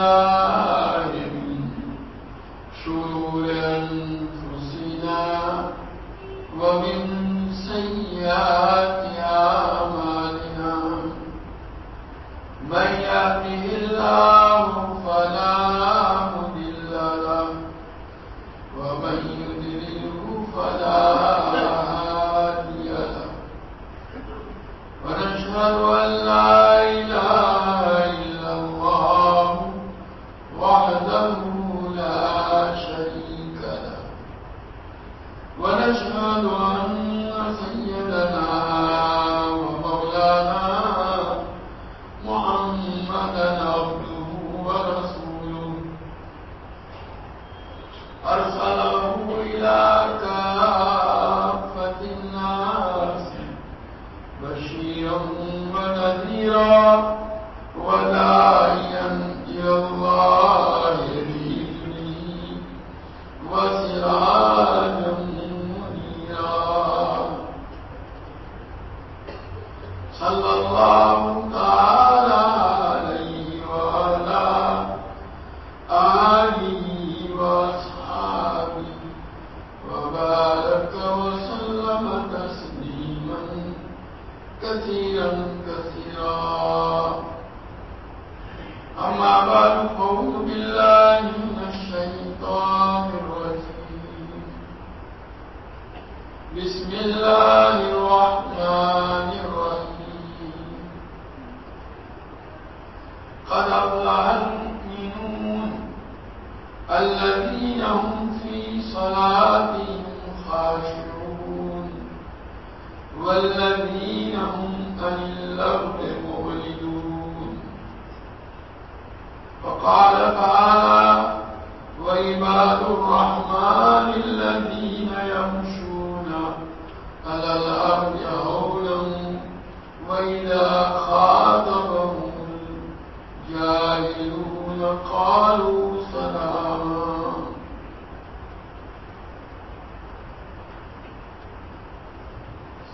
بالله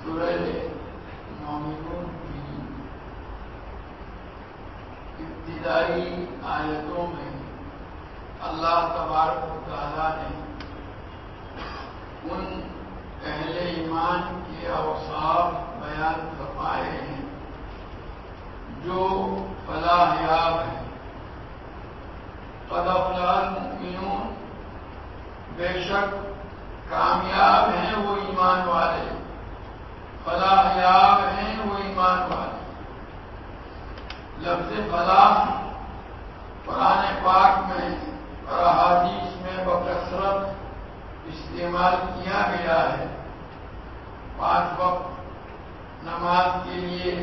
سورہ مومنون کی ابتدائی آیتوں میں اللہ تبارک و تعالیٰ نے ان اہل ایمان کے اوصاف بیان فرمائے ہیں جو فلاح یاب ہیں۔ قد افلاح بے شک کامیاب ہیں وہ ایمان والے۔ فلاح یاب ہیں، وہ ایمان والے لفظ فلاح قرآن پاک میں، اور احادیث میں بکثرت استعمال کیا گیا ہے۔ پانچ وقت نماز کے لیے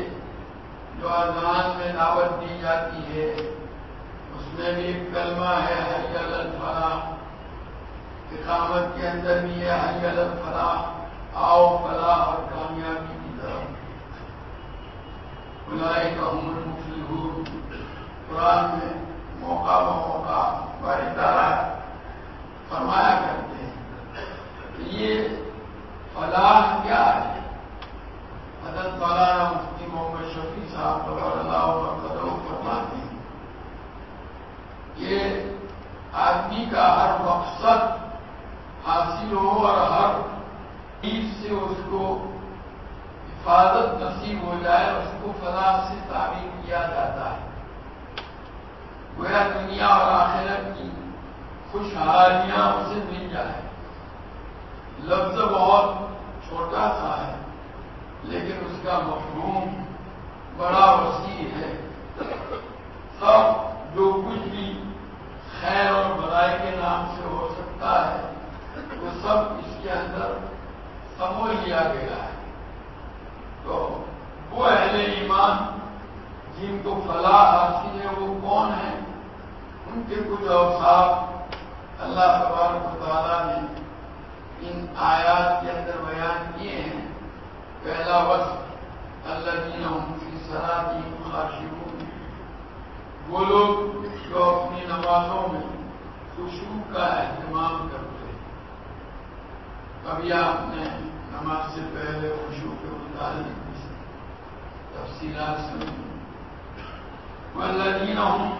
جو اذان میں دعوت دی جاتی ہے، اس میں بھی کلمہ ہے، حی الفلاح۔ اقامت کے اندر بھی ہے، حی الفلاح۔ آؤ فلاح اور کامیابی کی طرف بلائے کا عمر مفلحون قرآن میں موقع موقع بڑی طرح فرمایا کرتے ہیں یہ فلاح کیا ہے؟ حضرت مولانا مفتی محمد شفیع صاحب قبر اللہ قدر فرماتے ہیں۔ یہ آدمی کا ہر مقصد حاصل ہو اور ہر چیز سے اس کو حفاظت نصیب ہو جائے، اس کو فلاح سے تعبیر کیا جاتا ہے۔ گویا دنیا اور آخرت کی خوشحالیاں اسے مل جائے لفظ بہت چھوٹا سا ہے، لیکن اس کا مفہوم بڑا وسیع ہے۔ سب جو کچھ بھی خیر اور بڑائی کے نام سے ہو سکتا ہے، وہ سب اس کے اندر سمو لیا گیا ہے تو وہ اہل ایمان جن کو فلاح حاصل ہے، وہ کون ہے کے کچھ اوساف اللہ تبارک و تعالیٰ نے ان آیات کے اندر بیان کیے ہیں۔ پہلا وقت اللہ جی کی سرا کی خاشرون وہ لوگ جو اپنی نمازوں میں خوشبو کا اہتمام کرتے ہیں کبھی آپ نے نماز سے پہلے خوشبو کے متعلق تفصیلات سنی۔ والذین ہوں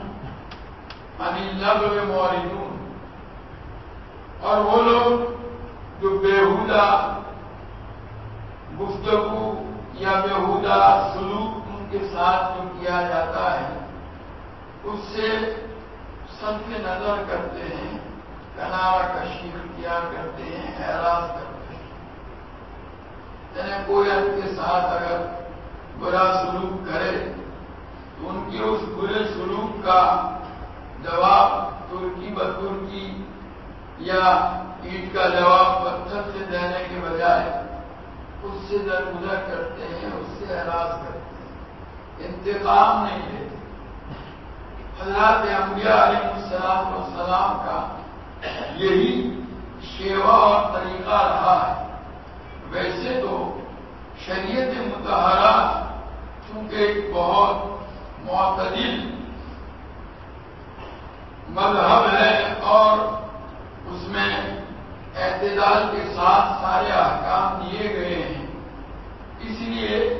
ان لغو موردون اور وہ لوگ جو بےحودہ گفتگو یا بےحودہ سلوک ان کے ساتھ جو کیا جاتا ہے، اس سے سب کے نظر کرتے ہیں۔ کنارا کشی اختیار کرتے ہیں اعراض کرتے ہیں۔ یعنی کوئی ان کے ساتھ اگر برا سلوک کرے، تو ان کے اس برے سلوک کا جواب ترکی بترکی یا اینٹ کا جواب پتھر سے دینے کے بجائے اس سے درگزر کرتے ہیں، اس سے اعراض کرتے ہیں۔ انتقام نہیں لیتے۔ حضرات انبیاء علیہ السلام والسلام کا یہی شیوا اور طریقہ رہا ہے۔ ویسے تو شریعت متحرات چونکہ بہت معتدل مذہب ہے اور اس میں اعتدال کے ساتھ سارے احکام دیے گئے ہیں۔ اس لیے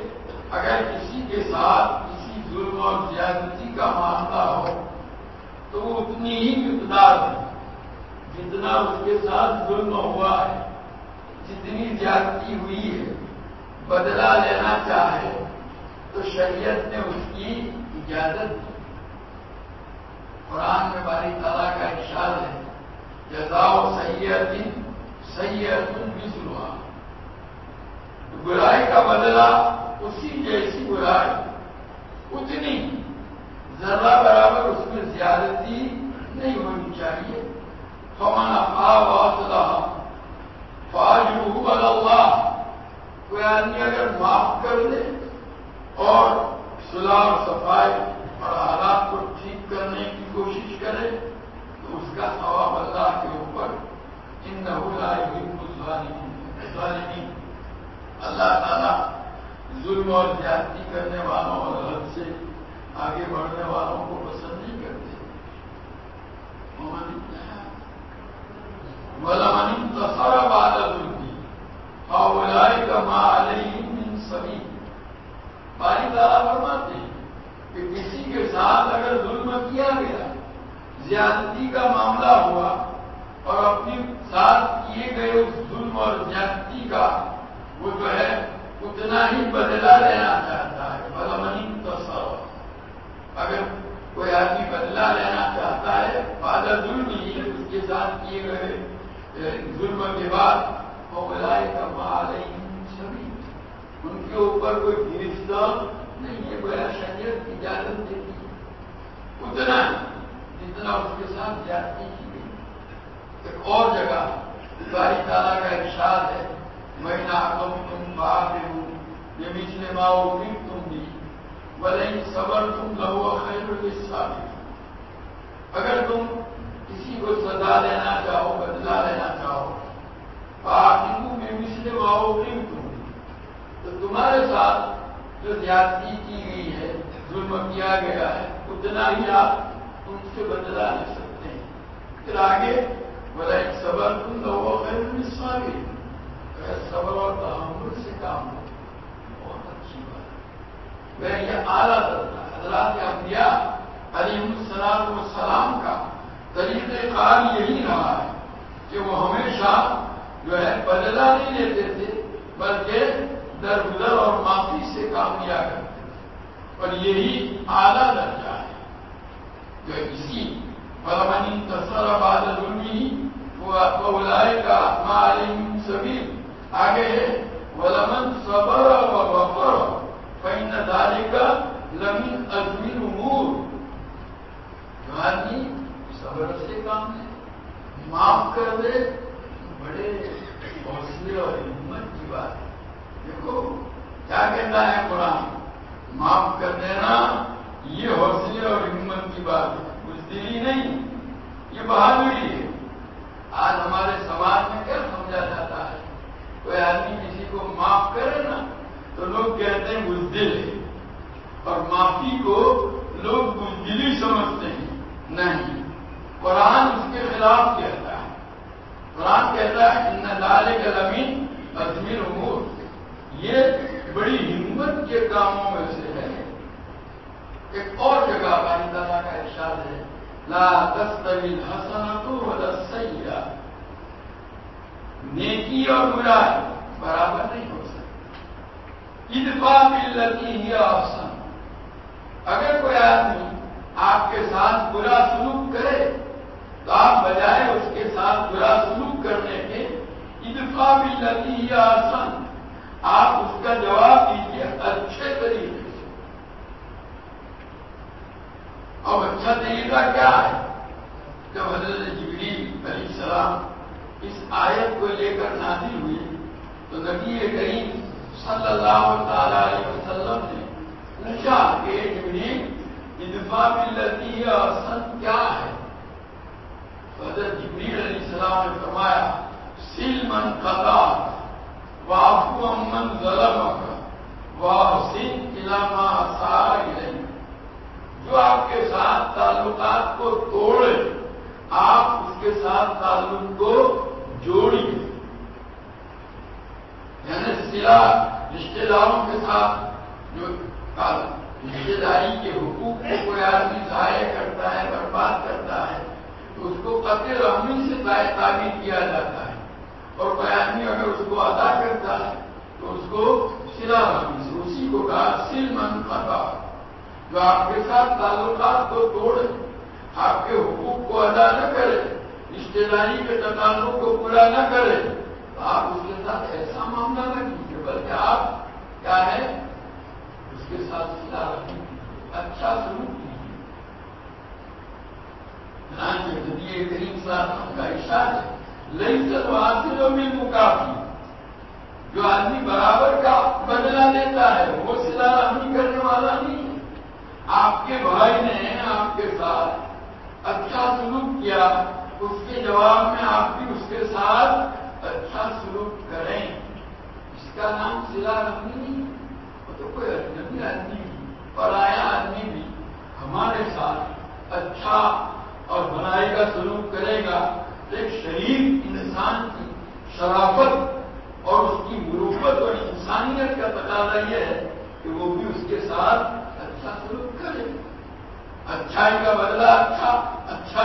اگر کسی کے ساتھ کسی ظلم اور زیادتی کا معاملہ ہو تو وہ اتنی ہی مقدار ہے جتنا اس کے ساتھ ظلم ہوا ہے۔ جتنی زیادتی ہوئی ہے، بدلہ لینا چاہے، تو شریعت نے اس کی اجازت دی۔ قرآن میں باری تعالیٰ کا اشار ہے، جزاؤ سید سید مسلوا برائی کا بدلہ اسی جیسی برائی، اتنی ذرا برابر اس میں زیادتی نہیں ہونی چاہیے۔ فمن افا فاج اللہ کوئی آدمی اگر معاف کر دے اور صلاح اور صفائی اور حالات کو ٹھیک کرنے کی کوشش کرے، تو اس کا ثواب اللہ کے اوپر ان ظالمین اللہ تعالیٰ ظلم اور زیادتی کرنے والوں اور حد سے آگے بڑھنے والوں کو پسند نہیں کرتے۔ ولمن تصر بعد ظلم فاولئک ما علیہم من سبیل. باری تعالیٰ فرماتے ہیں کہ کسی کے ساتھ اگر ظلم کیا گیا، زیادتی کا معاملہ ہوا اور اپنی ساتھ کیے گئے اس ظلم اور زیادتی کا، وہ جو ہے، اتنا ہی بدلا لینا چاہتا ہے. بلمنی تصور اگر کوئی آدمی بدلا لینا چاہتا ہے بادہ ظلم ہی اس کے ساتھ کیے گئے ظلم کے بعد وہ بلائے کا مال سبھی ان کے اوپر کوئی گرفتار نہیں ہے، کوئی شریعت کی اجازت دیتی ہے اتنا جتنا اس کے ساتھ زیادتی کی گئی۔ ایک اور جگہ باری تعالیٰ کا ارشاد ہے میں نہ تم تم باپ ہوں یہ پچھلے ماؤ بھی تم بھی بھلے صبر تم لہو خیر اگر تم کسی کو سزا لینا چاہو بدلا لینا چاہو پارٹی میں پچھلے ماؤ بھی تم؟ تو تمہارے ساتھ جو زیادتی کی گئی ہے، ظلم کیا گیا ہے، اتنا ہی آپ ان سے بدلا لے سکتے ہیں۔ پھر آگے بولا ایک صبر تم لوگوں کا بھی صبر اور تحمل سے کام ہو بہت اچھی بات ہے۔ یہ اعلیٰ حضرات انبیاء علی السلام السلام کا طریقہ کار یہی رہا ہے کہ وہ ہمیشہ جو ہے بدلا نہیں لیتے تھے، بلکہ درگزر اور معافی سے کام لیا کرتے تھے۔ اور یہی اعلیٰ درجہ ہے۔ جو اسی فرمنی تصر آباد ظلمی وہ کا معلوم سبھی آگے ہے، ولمن صبر و وفر فین دارے کا لمن ازمیر امور جو آدمی صبر سے کام ہے۔ معاف کر دے، بڑے حوصلے اور ہمت کی بات ہے۔ دیکھو، کیا کہتا ہے قرآن؟ معاف کر دینا، یہ حوصلے اور ہمت کی بات کچھ دلی نہیں، یہ بہادری ہے۔ آج ہمارے سماج میں کیا سمجھا جاتا ہے؟ کوئی آدمی کسی کو معاف کرے نا، تو لوگ کہتے ہیں بزدل ہے۔ اور معافی کو لوگ بزدلی سمجھتے ہیں۔ نہیں۔ اس کے خلاف کہتا ہے۔ قرآن کہتا ہے ان لال کے زمین امور یہ بڑی ہمت کے کاموں میں سے ہے۔ ایک اور جگہ بانی تعالیٰ کا ارشاد ہے، لا تستوی الحسنۃ ولا نیکی اور برائی برابر نہیں ہو سکتی۔ ادفا ملتی ہی آسن اگر کوئی آدمی آپ کے ساتھ برا سلوک کرے تو آپ بجائے اس کے ساتھ برا سلوک کرنے کے ادفا ملتی ہی آسن آپ اس کا جواب دیجیے اچھے طریقے سے۔ اب اچھا طریقہ کیا ہے؟ جب حضرت جبری علیہ السلام اس آیت کو لے کر نازل ہوئی تو نبی کریم صلی اللہ تعالی علیہ وسلم نے پوچھا کہ ادفا ملتی اصل کیا ہے؟ حضرت جبریل علیہ السلام نے فرمایا سل من قطع وافو امن ظلم واسن علامہ جو آپ کے ساتھ تعلقات کو توڑے، آپ اس کے ساتھ تعلق کو جوڑی یعنی سلا رشتے داروں کے ساتھ جو رشتے داری کے حقوق کو کوئی آدمی ضائع کرتا ہے، برباد کرتا ہے اس کو قطع رحمی سے تعبیر کیا جاتا ہے۔ اور کوئی آدمی اگر اس کو ادا کرتا ہے، تو اس کو سلا رحمی سے، اسی کو کہا سل من قطع۔ جو آپ کے ساتھ تعلقات کو توڑے، آپ کے حقوق کو ادا نہ کرے رشتے داری کے تقاضوں کو پورا نہ کرے، تو آپ اس کے ساتھ ایسا معاملہ نہ کیجیے، بلکہ آپ کیا ہے اس کے ساتھ سلا رکھیں اچھا سلوک ہاں جی، کریم صاحب کا اشار ہے۔ لئی سب حاصلوں میں مقابل جو آدمی برابر کا بدلا دیتا ہے، وہ سلا رحمی کرنے والا نہیں ہے۔ آپ کے بھائی نے آپ کے ساتھ اچھا سلوک کیا، اس کے جواب میں آپ بھی اس کے ساتھ اچھا سلوک کریں۔ اس کا نام سلا رحمی نہیں وہ تو کوئی اجنبی آدمی بھی پرایا آدمی بھی ہمارے ساتھ اچھا اور بنائی کا سلوک کرے گا ایک شریف انسان کی شرافت اور اس کی مروفت اور انسانیت کا تقاضا یہ ہے کہ وہ بھی اس کے ساتھ اچھا سلوک کرے۔ اچھائی کا بدلہ اچھا اچھا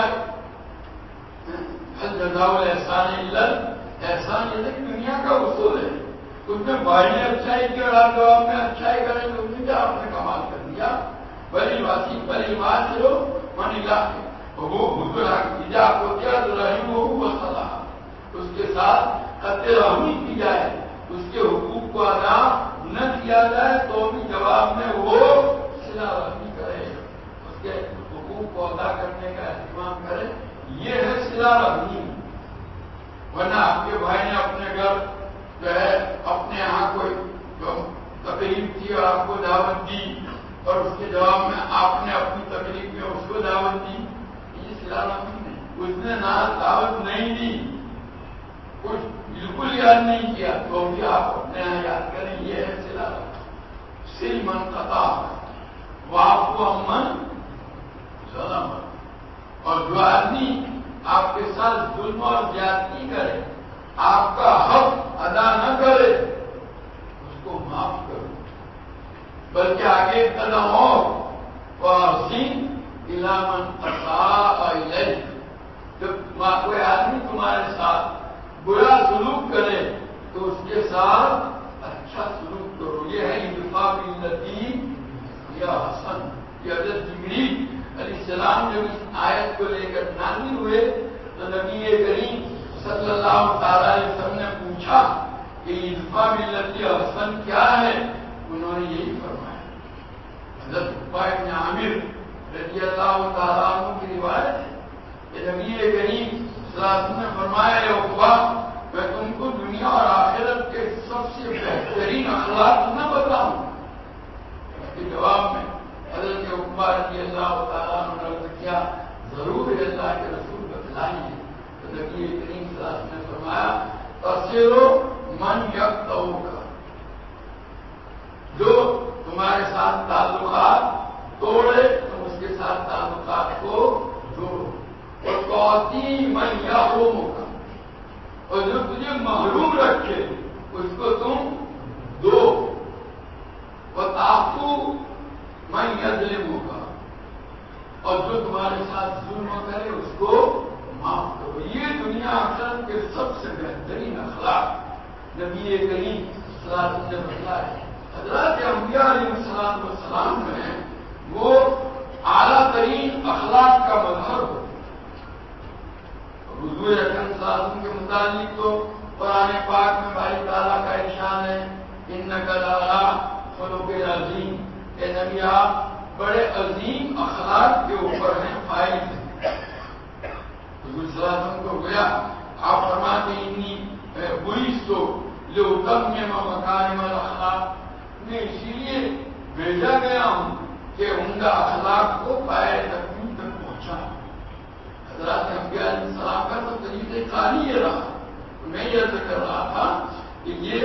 احسان احسان یہ دنیا کا اصول ہے۔ تم نے بھائی نے اچھائی کی اور آپ جواب میں اچھائی کریں تو کیا آپ نے کمال کر دیا؟ بڑی واسی بڑی بات جو من علاقے وہ خود آپ کو کیا تو رہی وہ صلاح۔ اس کے ساتھ قطع رحمی کی جائے۔ اس کے حقوق کو ادا نہ کیا جائے تو بھی جواب میں وہ سلا رحمی کرے۔ اس کے حقوق کو ادا کرنے کا اہتمام کرے۔ یہ ہے سلا رحمی۔ ورنہ آپ کے بھائی نے اپنے گھر جو ہے، اپنے یہاں کوئی تقریب کی اور آپ کو دعوت دی اور اس کے جواب میں آپ نے اپنی تقریب میں اس کو دعوت دی یہ سلا رحمی نہیں اس نے نہ دعوت نہیں دی۔ کچھ بالکل یاد نہیں کیا۔ تو بھی آپ اپنے یہاں یاد کریں، یہ ہے سلا۔ سل من قطع۔ واپ امن اور جو آدمی آپ کے ساتھ ظلم اور زیادتی کرے، آپ کا حق ادا نہ کرے، اس کو معاف کرو۔ بلکہ آگے قدم اور سین علامن اصا جب کوئی آدمی تمہارے ساتھ برا سلوک کرے، تو اس کے ساتھ اچھا سلوک کرو۔ یہ ہے انتفاق انتفاقی یا حسن یہ حضرت جگری علیہ السلام جب اس آیت کو لے کر نازل ہوئے، تو نبی کریم صلی اللہ تعالی علیہ وسلم نے پوچھا کہ عرفا ملتی حسن کیا ہے؟ انہوں نے یہی فرمایا، حضرت عامر رضی اللہ تعالیٰ عنہ کی روایت ہے کہ نبی کریم صلی اللہ علیہ وسلم نے فرمایا یہ اقبا میں تم کو دنیا اور آخرت کے سب سے بہترین اخلاق نہ بتاؤں اس کے جواب میں حضرت رضی اللہ تعالیٰ نے کیا، ضرور اللہ کے رسول بتلائیے. تو نبی کریم صلی اللہ علیہ وسلم نے فرمایا تصیرو من یک کا جو تمہارے ساتھ تعلقات توڑے تم کے ساتھ تعلقات کو جوڑو۔ اور من یا کا اور جو تجھے محروم رکھے، اس کو تم دو۔ تاپو میں یدلموں کا اور جو تمہارے ساتھ ظلم کرے، اس کو معاف کرو۔ یہ دنیا اکثر کے سب سے بہترین اخلاق۔ نبی کریم سلاد نے بتایا ہے حضرات انبیاء علیہ السلام السلام میں وہ اعلیٰ ترین اخلاق کا مظہر ہو۔ حضور اکرم صاحب کے متعلق تو پرانے پاک میں بھائی تعالیٰ کا ارشاد ہے ان نقل فروغ عظیم۔ اے نبی آپ، بڑے عظیم اخلاق کے اوپر ہیں فائل ہیں۔ حضور صلی اللہ علیہ وسلم کو گویا، آپ فرماتے انی بری سو جو اتم میں مکارم الاخلاق۔ میں اسی لیے بھیجا گیا ہوں کہ عمدہ اخلاق کو پائے تکمیل تک پہنچا۔ حضرات علیہ السلام کا تو طریقہ کار ہی رہا۔ میں یہ کر رہا تھا کہ یہ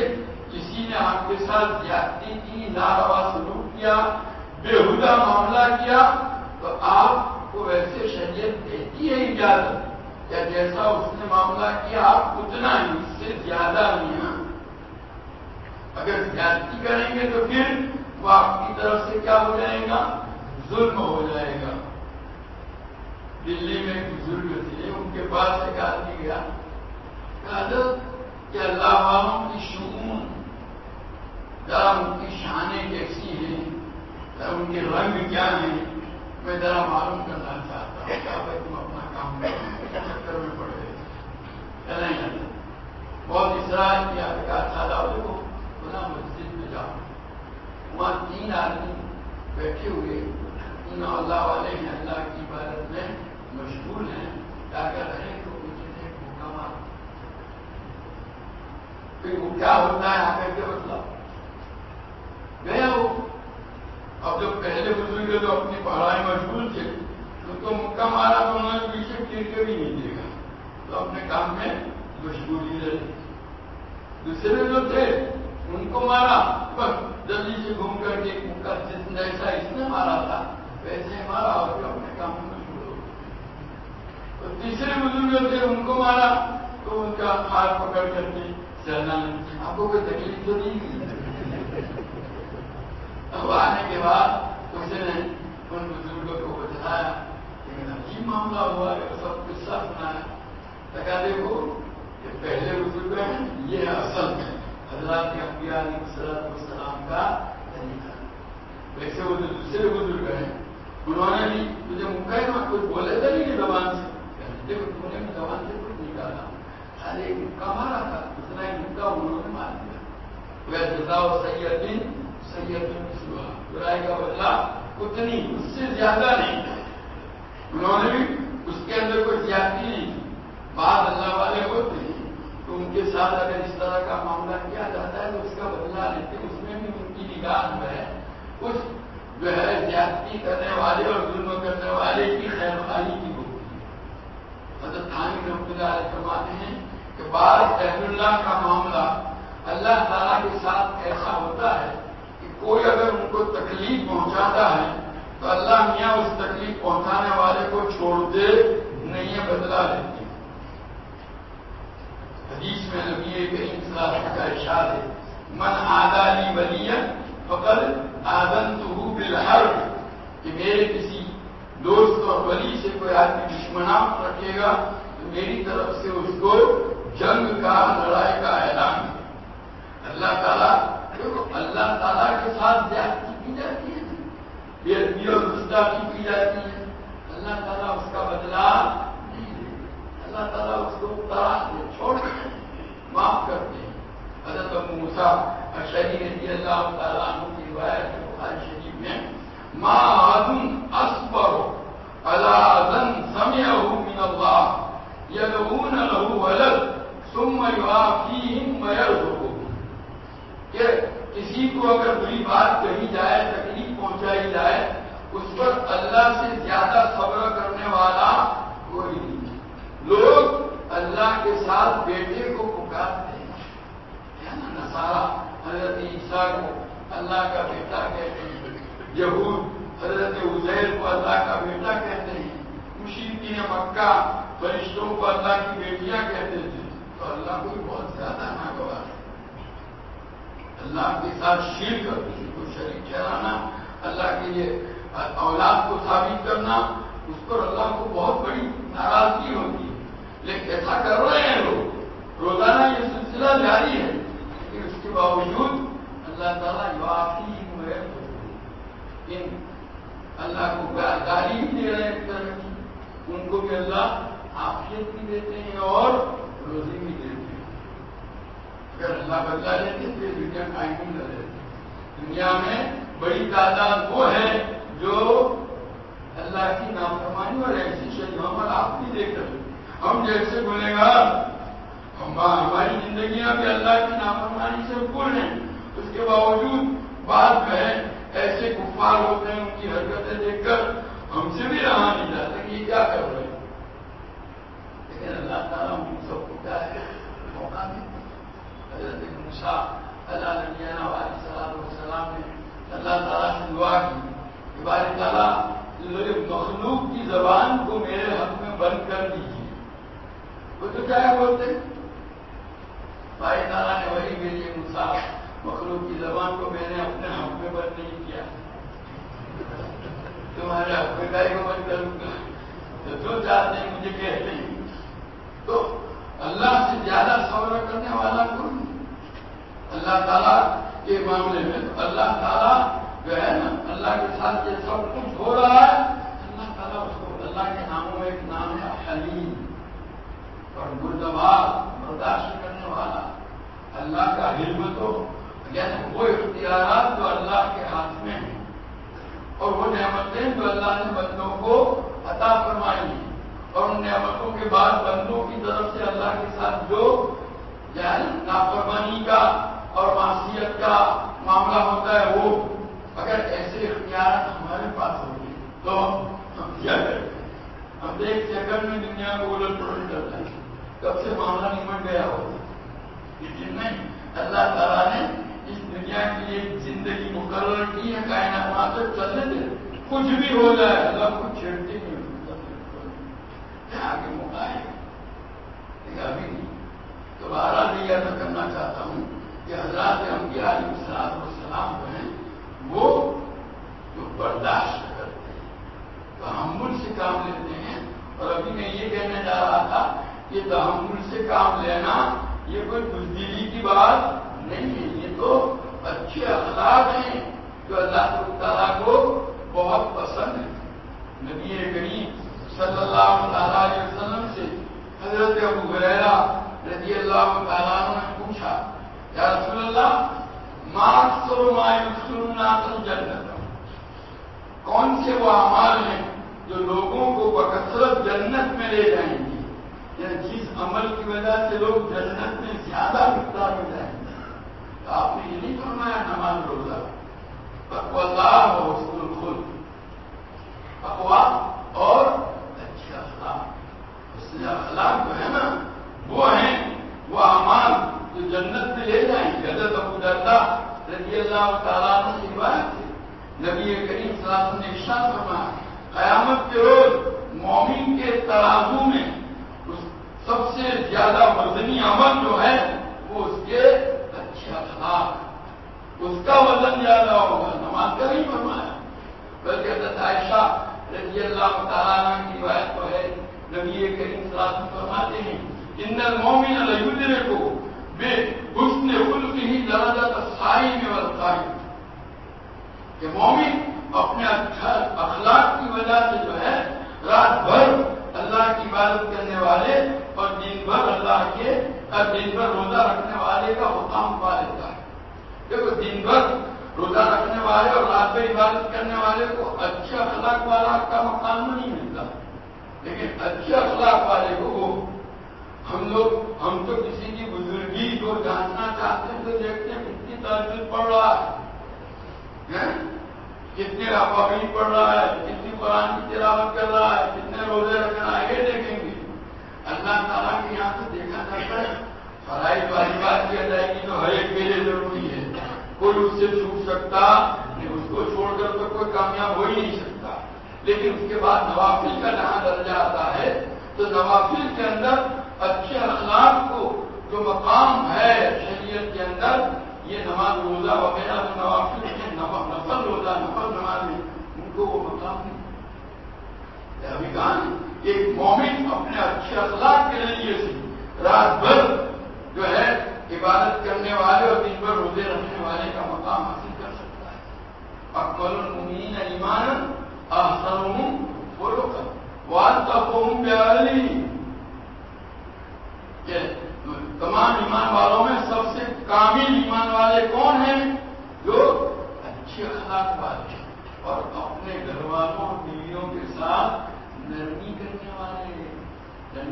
کسی نے آپ کے ساتھ زیادتی کی ناروا سلوک کیا، بےحدہ معاملہ کیا، تو آپ کو ویسے شریعت دیتی ہے اجازت۔ یا جیسا اس نے معاملہ کیا، آپ اتنا ہی، اس سے زیادہ نہیں۔ ہاں اگر زیادتی کریں گے تو پھر وہ آپ کی طرف سے کیا ہو جائے گا؟ ظلم ہو جائے گا۔ دلی میں ایک بزرگ تھے، ان کے پاس ایک آدمی گیا کہ اللہ والوں کی شگون ذرا ان کی شانیں کیسی ہیں؟ ذرا ان کے رنگ کیا ہیں؟ میں ذرا معلوم کرنا چاہتا ہوں کیا بھائی، تم اپنا کام چکر میں پڑ گئے۔ بہت اسرائیل کیا، کہا اچھا دیکھو مسجد میں جاؤ۔ وہاں تین آدمی بیٹھے ہوئے ان اللہ والے ہیں، اللہ کی عبادت میں مشغول ہیں۔ اگر رہے تو مجھے بھوکا مار۔ پھر وہ کیا ہوتا ہے؟ آ کر کے مطلب گیا وہ۔ اب جو پہلے بزرگ جو اپنی پڑھائی مشغول تھے ان کو مکہ مارا تو انہوں نے پیچھے پھر کے بھی نہیں دے گا تو اپنے کام میں مشغول ہی رہے۔ دوسرے جو تھے، ان کو مارا۔ بس۔ جلدی جی سے گھوم کر کے جیسا اس نے مارا تھا، ویسے مارا اور پھر اپنے کام میں شروع ہو تیسرے بزرگ تھے جی ان کو مارا، تو ان کا ہاتھ پکڑ کر کے چلنا آپ کو کوئی تکلیف تو نہیں کی اب آنے کے بعد اس نے ان بزرگوں کو بتایا لیکن عجیب معاملہ ہوا کہ سب قصہ سنایا۔ لگا دیکھو کہ پہلے بزرگ ہیں، یہ اصل ہے حضرات انبیاء علیہ السلام السلام کا طریقہ ویسے وہ جو دوسرے بزرگ ہیں، انہوں نے بھی مجھے مکہ کچھ بولے تھے نہیں زبان سے۔ دیکھو تم نے زبان سے کچھ نکالا خالی ایک مکہ مارا تھا، اتنا ہی مکہ انہوں نے مار دیا وہ جزا سید دن سید دن برائے کا بدلا اتنی اس سے زیادہ نہیں۔ انہوں نے بھی اس کے اندر کوئی زیادتی نہیں۔ بعد اللہ والے ہوتے ہیں تو ان کے ساتھ اگر اس طرح کا معاملہ کیا جاتا ہے تو اس کا بدلا لیتے اس میں بھی ان کی نگاہ جو ہے، کچھ جو ہے زیادتی کرنے والے اور ظلم کرنے والے کی خیر خانی کی ہوتی ہے۔ حضرت تھانی رحمت اللہ علیہ فرماتے ہیں کہ بعض اہل اللہ کا معاملہ اللہ تعالیٰ کے ساتھ ایسا ہوتا ہے کہ کوئی اگر ان کو تکلیف پہنچاتا ہے تو اللہ میاں اس تکلیف پہنچانے والے کو چھوڑتے نہیں بدلا لیتے حدیث میں نبی کریم صلی اللہ علیہ وسلم کا ارشاد ہے، من آدانی ولی فقط آدن تو بالحر کہ میرے کسی دوست اور ولی سے کوئی آدمی دشمنات رکھے گا، تو میری طرف سے اس کو جنگ کا، لڑائی کا اعلان ہے۔ اللہ تعالیٰ، دیکھو، اللہ تعالیٰ کے ساتھ زیادتی کی جاتی ہے۔ بے ادبی اور گستاخی کی جاتی ہے۔ اللہ تعالیٰ اس کا بدلا اللہ تعالیٰ اس کو تلاش دے چھوڑ معاف کرتے ہیں حضرت موسا شریف رضی اللہ تعالیٰ عنہ کی روایت بخاری شریف میں، ما عدن اصبر على سمعه من الله يدعون له ولد ثم يعافيهم ويرزقهم۔ کہ کسی کو اگر بری بات کہی جائے، تکلیف پہنچائی جائے، اس پر اللہ سے زیادہ صبر کرنے والا کوئی نہیں۔ لوگ اللہ کے ساتھ بیٹے کو پکارتے ہیں۔ نا نسارا حضرت عیسیٰ کو اللہ کا بیٹا کہتے ہیں؟ یہود حضرت عزیر کو اللہ کا بیٹا کہتے ہیں۔ مشیر مشرقین مکہ فرشتوں کو اللہ کی بیٹیاں کہتے تھے تو اللہ کو بہت زیادہ ناگوار اللہ کے ساتھ شیر کر کسی کو شریک ٹھہرانا، اللہ کے لیے اولاد کو ثابت کرنا، اس پر اللہ کو بہت بڑی ناراضگی ہوتی ہے۔ لیکن ایسا کر رہے ہیں لوگ، روزانہ یہ سلسلہ جاری ہے، لیکن اس کے باوجود اللہ تعالیٰ ان اللہ کو گالی بھی دے رہے ہیں ایک طرح کی، ان کو بھی اللہ آفیت بھی دیتے ہیں اور روزی بھی دیتے ہیں۔ اگر اللہ بدلا لیتے پھر دنیا قائم نہیں رہ لیتے دنیا میں بڑی تعداد وہ ہے جو اللہ کی نافرمانی اور ایسی شہید محمد آپ بھی دیکھ رہے ہم جیسے بولے گا ہماری زندگیاں بھی اللہ کی نافرمانی سے پور ہیں۔ اس کے باوجود بعد میں ایسے گفار ہوتے ہیں، ان کی حرکتیں دیکھ کر ہم سے بھی رہا نہیں جاتا کہ یہ کیا کر رہے ہیں۔ لیکن اللہ تعالیٰ ہم سب کو کیا ہے موقع دیتے حضرت موسا اللہ علیہ صلاح السلام نے اللہ تعالیٰ سے دعا کی کہ بار تعالیٰ مخلوق کی زبان کو میرے حق میں بند کر دیجیے وہ تو کیا بولتے بھائی تعالیٰ نے وہی میری موسا مخلوق کی زبان کو میں نے اپنے حق میں بند نہیں کیا۔ تمہارے حق میں گائے کو بند کروں گا؟ تو جو چاہتے ہیں مجھے کہتے ہیں۔ تو اللہ سے زیادہ صبر کرنے والا کون اللہ تعالیٰ کے معاملے میں تو اللہ تعالیٰ جو ہے نا، اللہ کے ساتھ یہ سب کچھ ہو رہا ہے۔ اللہ تعالیٰ اس کو، اللہ کے ناموں میں ایک نام ہے حلیم۔ اور گردوار برداشت کرنے والا اللہ کا علم تو یعنی وہ اختیارات جو اللہ کے ہاتھ میں ہیں۔ اور وہ نعمتیں جو اللہ نے بندوں کو عطا فرمائی ہیں۔ اور ان نعمتوں کے بعد بندوں کی طرف سے اللہ کے ساتھ جو یعنی نافرمانی کا اور معصیت کا معاملہ ہوتا ہے وہ، اگر ایسے اختیارات ہمارے پاس ہوگی تو ہم کیا کریں؟ ہم ایک سیکنڈ میں دنیا کو الٹ پلٹ کرتے ہیں کب سے معاملہ نمٹ گیا ہوگا لیکن نہیں اللہ تعالیٰ نے اس دنیا کی ایک زندگی مقرر کی ہے، کائنات وہاں تک چلنے دے۔ کچھ بھی ہو جائے، اللہ کچھ چھیڑتے نہیں آگے موقع ہے؟ ابھی نہیں۔ تو بارہ بھی ایسا کرنا چاہتا ہوں کہ حضرات ہم کی عالم سلاد و سلام جو ہیں، وہ جو برداشت کرتے ہیں، تحمل سے کام لیتے ہیں۔ اور ابھی میں یہ کہنے جا رہا تھا کہ تحمل سے کام لینا یہ کوئی بزدلی کی بات نہیں ہے۔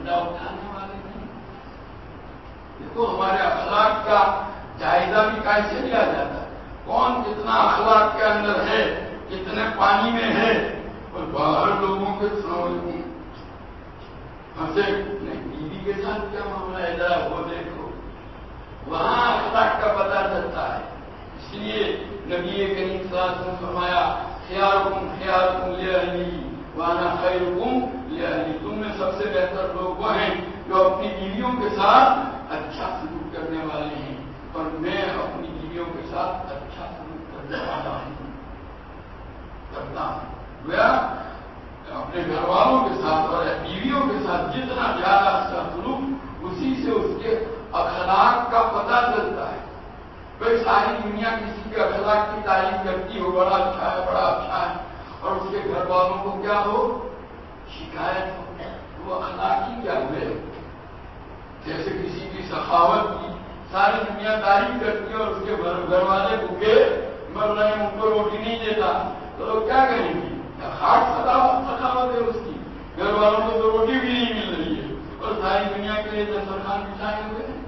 ڈنڈا اٹھانے والے نہیں دیکھو، ہمارے اخلاق کا جائزہ بھی کیسے لیا جاتا ہے؟ کون کتنا اخلاق کے اندر ہے؟ کتنے پانی میں ہے؟ اور باہر لوگوں کے سامنے ہنسے بیوی کے ساتھ کیا معاملہ ہے؟ ذرا وہ دیکھو۔ وہاں اخلاق کا پتہ چلتا ہے۔ اس لیے نبی کریم صلی اللہ علیہ وسلم فرمایا خیال کم خیال کم لے علی وانا خیر کم لے علی تم میں سب سے بہتر لوگ وہ ہیں جو اپنی بیویوں کے ساتھ اچھا سلوک کرنے والے ہیں، اور میں اپنی بیویوں کے ساتھ اچھا سلوک کرنے والا ہوں۔ کرتا ہوں اپنے گھر والوں کے ساتھ اور بیویوں کے ساتھ جتنا زیادہ اچھا سلوک، اسی سے اس کے اخلاق کا پتہ چلتا ہے۔ بھائی، ساری دنیا کسی کے اخلاق کی تعریف کرتی ہو، بڑا اچھا ہے، بڑا اچھا ہے، اور اس کے گھر والوں کو کیا ہو؟ شکایت ہو وہ اخلاق ہی کیا ہوئے؟ جیسے کسی کی سخاوت کی ساری دنیا تعریف کرتی ہے اور اس کے گھر والے بھوکے مر رہے ہیں، ان کو روٹی نہیں دیتا۔ تو لوگ کیا کہیں گے؟ خاص سخاوت ہے اس کی؟ گھر والوں کو تو روٹی بھی نہیں مل رہی ہے۔ اور ساری دنیا کے لیے دسترخوان بچھائے ہوئے ہیں۔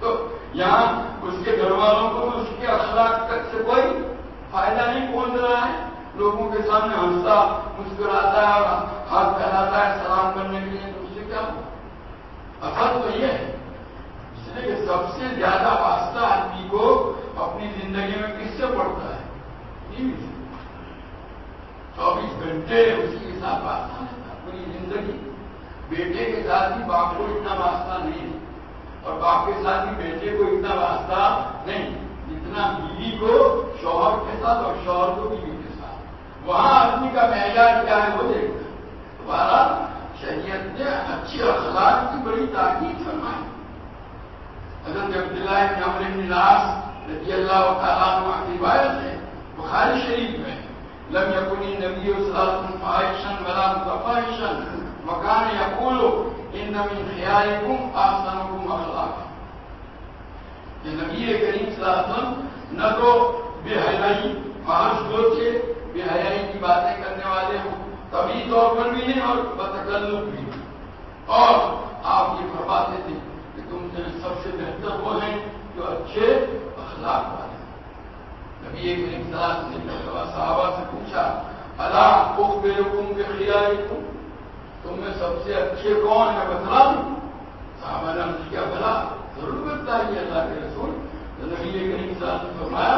تو یہاں اس کے گھر والوں کو اس کے اخلاق تک سے کوئی فائدہ نہیں پہنچ رہا ہے۔ لوگوں کے سامنے ہنستا، مسکراتا ہے اور ہاتھ پھیلاتا ہے سلام کرنے کے لیے، تو اس سے کیا ہو؟ اصل تو یہ ہے۔ اس لیے کہ سب سے زیادہ واسطہ آدمی کو اپنی زندگی میں کس سے پڑتا ہے؟ چوبیس گھنٹے اسی کے ساتھ واسطہ رہتا پوری زندگی۔ بیٹے کے ساتھ بھی باپ کو اتنا واسطہ نہیں ہے۔ اور باپ کے ساتھ بھی بیٹے کو اتنا واسطہ نہیں، جتنا بیوی کو شوہر کے ساتھ اور شوہر کو بیوی وہاں آدمی کا معیار کیا ہے وہ دیکھتا تمہارا شریعت نے اچھے اخلاق کی بڑی تاکید فرمائی۔ حضرت عبداللہ بن عمر بن لاس رضی اللہ تعالیٰ عنہ کی روایت ہے، بخاری شریف میں، لم يكن النبي صلى الله عليه وسلم فاحشا ولا متفاحشا وكان يقول ان من خياركم احسنكم اخلاقا نبی کریم صلی اللہ علیہ وسلم نہ تو بے حیائی، فحش لوگ تھے بے حیائی کی باتیں کرنے والے ہوں۔ طبی طور پر بھی نہیں اور بتکلف بھی اور آپ یہ فرماتے تھے کہ تم سے سب سے بہتر وہ ہیں جو اچھے اخلاق والے نبی کریم صلی اللہ علیہ صحابہ سے پوچھا، اللہ اخبرکم بخیارکم تم میں سب سے اچھے کون ہے؟ بتلا دوں صحابہ نے کیا بھلا ضرور بتائیے اللہ کے رسول۔ نبی کریم صلی اللہ علیہ وسلم فرمایا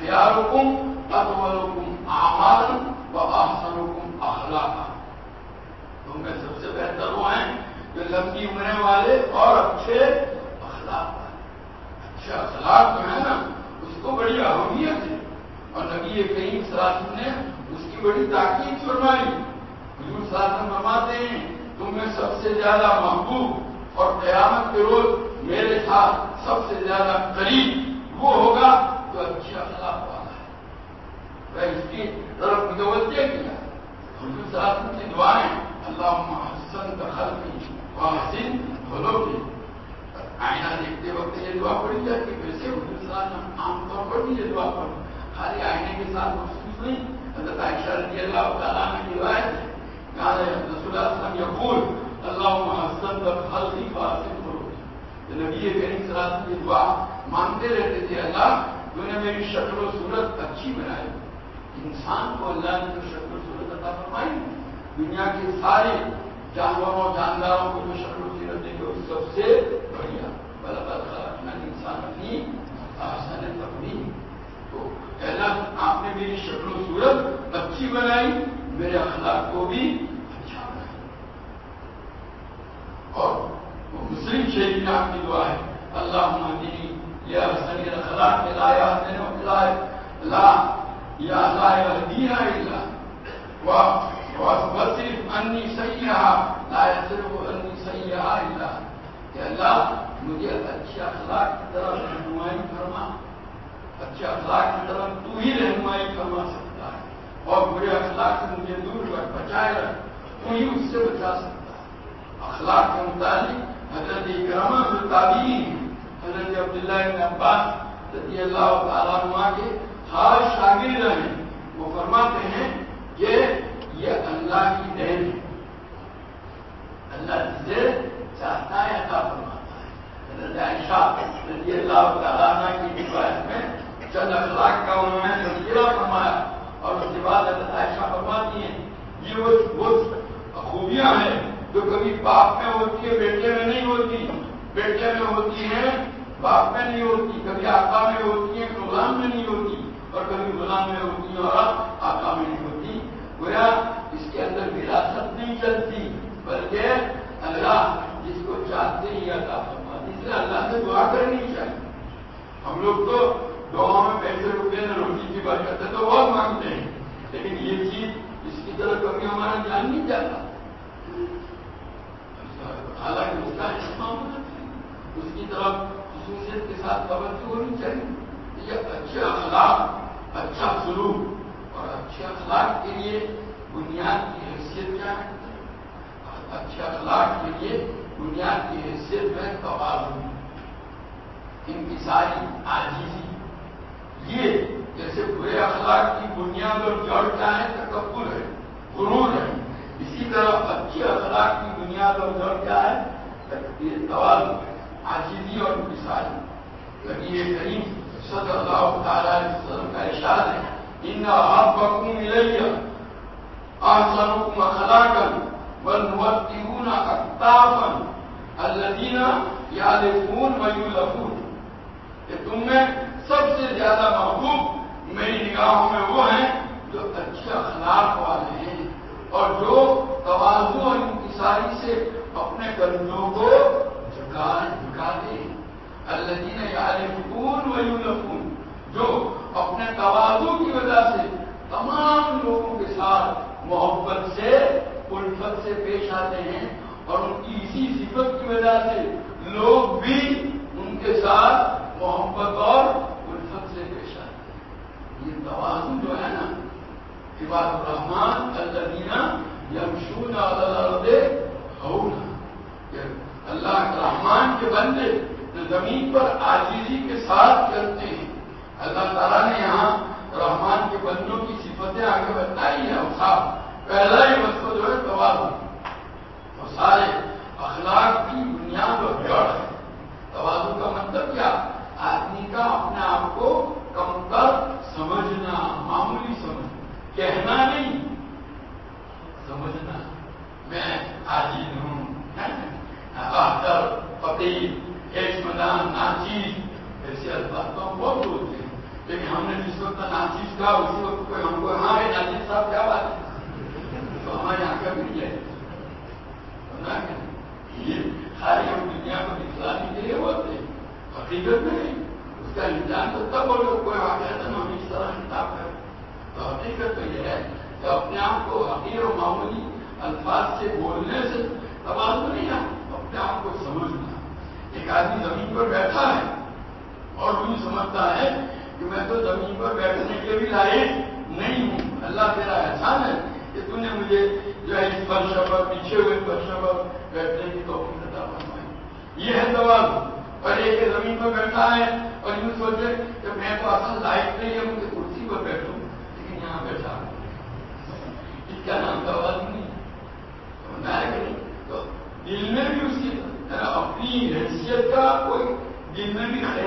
خیارکم اطولکم اعمالا و احسنکم اخلاقا۔ تم میں سب سے بہتر وہ ہیں جو لمبی عمریں والے اور اچھے اخلاق والے۔ اچھے اخلاق جو ہے نا، اس کو بڑی اہمیت ہے۔ اور نبی کریم سلاسم نے اس کی بڑی تاکید فرمائی۔ حضور سلاسم فرماتے ہیں، تم میں سب سے زیادہ محبوب اور قیامت کے روز میرے ساتھ سب سے زیادہ قریب وہ ہوگا جو اچھے اخلاق والا میں اس کی طرف متوجہ کیا۔ حضور سلاسم کی دعائیں اللہ حسن دخل کی حسن بھلو کی آئینہ دیکھتے وقت یہ دعا پڑی جاتی ویسے حضور سلاسم عام طور پر بھی یہ دعا پڑھ خالی آئینے کے ساتھ محسوس نہیں، حضرت عائشہ رضی اللہ تعالیٰ نے روایت ہے۔ کہا ہے رسول اللہ علیہ وسلم یقول اللہ محسن خلقی فاسن کرو نبی کریم صلی اللہ علیہ وسلم کی دعا مانگتے رہتے تھے، اللہ تو نے میری شکل و صورت اچھی بنائی انسان کو اللہ نے جو شکل و صورت عطا فرمائی، دنیا کے سارے جانوروں جانداروں کو جو شکل و صورت دے گی سب سے بڑھیا بلکہ خلقنا یعنی انسان اپنی آسان تقریب تو اللہ، آپ نے میری شکل و صورت اچھی بنائی، میرے اخلاق کو بھی اچھا بنایا صرف شہید آپ کی دعا ہے اللہ مدنی یا حسن اخلاق کے لایا اللہ یا اللہ دیا اللہ صرف انی سیاح لایا صرف انی سیاح اللہ کہ اللہ مجھے اچھے اخلاق کی طرف رہنمائی فرما. اچھے اخلاق کی طرف تو ہی رہنمائی فرما سکتا ہے اور برے اخلاق سے مجھے دور رکھ بچائے رکھ تو ہی اس سے بچا سکتا ہے اخلاق کے متعلق حضرت اکرما جو تعلیم حضرت عبداللہ بن عباس رضی اللہ تعالیٰ نما کے خاص شاگرد ہیں، وہ فرماتے ہیں کہ یہ اللہ کی دین ہے۔ اللہ جسے چاہتا ہے، عطا فرماتا ہے۔ حضرت عائشہ رضی اللہ تعالیٰ کی روایت میں چند اخلاق کا انہوں نے تذکرہ فرمایا اور اس کے بعد حضرت عائشہ فرماتی ہیں، یہ وہ خوبیاں ہیں جو کبھی باپ میں ہوتی ہے بیٹے میں نہیں ہوتی۔ بیٹے میں ہوتی ہیں، باپ میں نہیں ہوتی۔ کبھی آقا میں ہوتی ہیں غلام میں نہیں ہوتی۔ اور کبھی غلام میں ہوتی اور آقا میں نہیں ہوتی۔ گویا اس کے اندر وراثت نہیں چلتی، بلکہ اللہ جس کو چاہتے ہی عطا فرماتے اس لیے اللہ سے دعا کرنی چاہیے۔ ہم لوگ تو دعا میں پیسے روپے نہ روٹی کی بات کرتے تو بہت مانگتے ہیں، لیکن یہ چیز اس کی طرف کبھی ہمارا دھیان نہیں جاتا حالانکہ اس کا اس کی طرف خصوصیت کے ساتھ توجہ ہونی چاہیے۔ یہ اچھے اخلاق اچھا سلوک اور اچھے اخلاق کے لیے بنیاد کی حیثیت کیا ہے؟ اچھے اخلاق کے لیے بنیاد کی حیثیت میں توازن ان کی ساری آجیزی یہ جیسے برے اخلاق کی بنیاد اور جڑ کیا ہے؟ تکبر ہے، غرور ہے۔ اسی طرح اچھے اخلاق کی بنیاد اور جڑ کیا ہے؟ توازن آجیزی اور مثالی نبی کریم صلی اللہ تعالی علیہ وسلم کا اشار ہے، ان آپ بکوں ملیہ آسانوں اخلاقن والموتئون اکتافا الذین یعلفون ویولفون کہ تم میں سب سے زیادہ محبوب میری نگاہوں میں وہ ہیں جو اچھے اخلاق والے ہیں، اور جو توازو اور انکساری سے اپنے گندوں کو جھکا جھکا دے الدین یعرفون ویولفون جو اپنے توازو کی وجہ سے تمام لوگوں کے ساتھ محبت سے، الفت سے پیش آتے ہیں اور ان کی اسی صفت کی وجہ سے لوگ بھی ان کے ساتھ محبت اور الفت سے پیش آتے ہیں۔ یہ توازن جو ہے نا، عباد الرحمان الدینہ یمشون ہونا یعنی اللہ رحمان کے بندے جو زمین پر آجیزی کے ساتھ چلتے ہیں۔ اللہ تعالیٰ نے یہاں رحمان کے بندوں کی صفتیں آگے بتائی ہیں۔ اور صاحب، پہلا ہی مسئلہ جو ہے توازن اور سارے اخلاق کی بنیاد اور جڑ ہے۔ توازن کا مطلب کیا؟ آدمی کا اپنے آپ کو کم تر سمجھنا، معمولی سمجھنا۔ کہنا نہیں، سمجھنا۔ میں عاجز ہوں۔ اختر فقیر۔ ایک مدان ناچیز ایسے الفاظ تو ہم بہت بولتے ہیں۔ لیکن ہم نے جس وقت ناچیز کہا، اسی وقت کوئی ہم کو ہاں ناچیز صاحب، کیا بات ہے؟ تو ہمارے یہاں کا مل جائے یہ خالی ہم دنیا کو دکھلانے کے لیے ہوتے ہیں۔ حقیقت میں اس کا انجام تو تب اور کوئی واقعہ تھا ہم اس طرح کتاب کرتے تو حقیقت تو یہ ہے کہ اپنے آپ کو حقیر و معمولی الفاظ سے بولنے سے تباہ نہیں ہے۔ اپنے آپ کو سمجھنا۔ ایک آدمی زمین پر بیٹھا ہے اور بھی سمجھتا ہے کہ میں تو زمین پر بیٹھنے کے بھی لائق نہیں ہوں۔ اللہ تیرا احسان ہے کہ تم نے مجھے جو ہے اس فرش پر پیچھے ہوئے فرش پر بیٹھنے کی تو فرمائی۔ یہ ہے سوال اور ایک زمین پر بیٹھا ہے اور یوں سوچے کہ میں تو اصل لائق نہیں ہوں کہ کرسی پر بیٹھوں۔ لیکن یہاں بیٹھا اس کا نام کا نہیں تو دل میں بھی اس کی اپنی حیثیت کا کوئی دل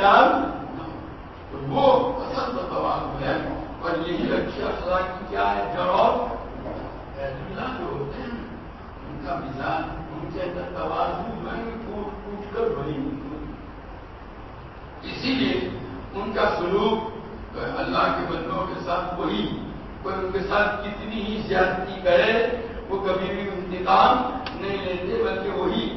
میں وہ اصل تو ہے اور یہی اچھی اخلاق کی کیا ہے؟ جواب اللہ جو ہوتے ہیں، ان کا مزاج ان کے اندر توازن جو ہے ٹوٹ ٹوٹ کر بنی اسی لیے ان کا سلوک اللہ کے بندوں کے ساتھ وہی، کوئی ان کے ساتھ کتنی ہی زیادتی کرے، وہ کبھی بھی انتقام نہیں لیتے، بلکہ وہی،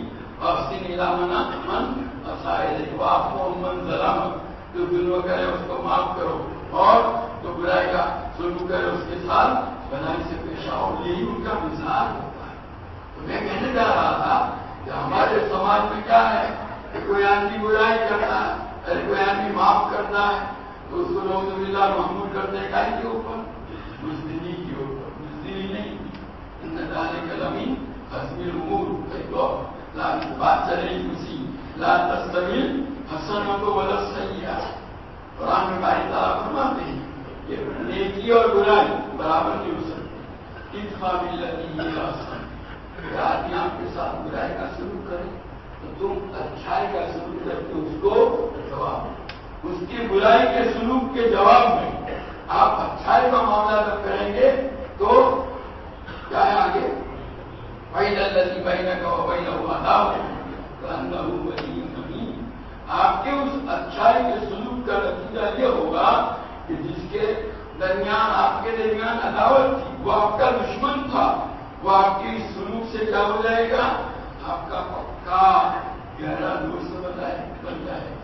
افسین علامنا من اسائل واپو من ظلم جو ظلم کرے اس کو معاف کرو اور جو برائی کا سلو کرے اس کے ساتھ بنائی سے پیش آؤ۔ یہی ان کا مزاج ہوتا ہے۔ تو میں کہنے جا رہا تھا کہ ہمارے سماج میں کیا ہے کہ کوئی آدمی برائی کرتا ہے، ارے کوئی آدمی معاف کرتا ہے، تو اس کو لوگ ملا محمود کرتے ہیں کائی کے اوپر۔ مزدنی کے اوپر۔ مزدنی نہیں۔ ڈالے کلمی حسبی امور بات چلے گی اسی لا تستویل حسن کو غلط صحیح ہے قرآن میں بھائی تعالیٰ فرماتے ہیں کہ نیکی اور برائی برابر نہیں ہو سکتی۔ اتفا آدمی آپ کے ساتھ برائی کا شروع کرے، تو تم اچھائی کا شروع کر کے اس کو جواب اس کی برائی کے سلوک کے جواب میں آپ اچھائی کا معاملہ جب کریں گے، تو کیا ہے آگے؟ بھائی للتی بہن کا بھائی ہوا تھا آپ کے اس اچھائی کے سلوک کا نتیجہ یہ ہوگا کہ جس کے درمیان آپ کے درمیان عداوت تھی، وہ آپ کا دشمن تھا، وہ آپ کی سلوک سے کیا ہو جائے گا؟ آپ کا پکا گہرا دوست بتائے، بن جائے گا۔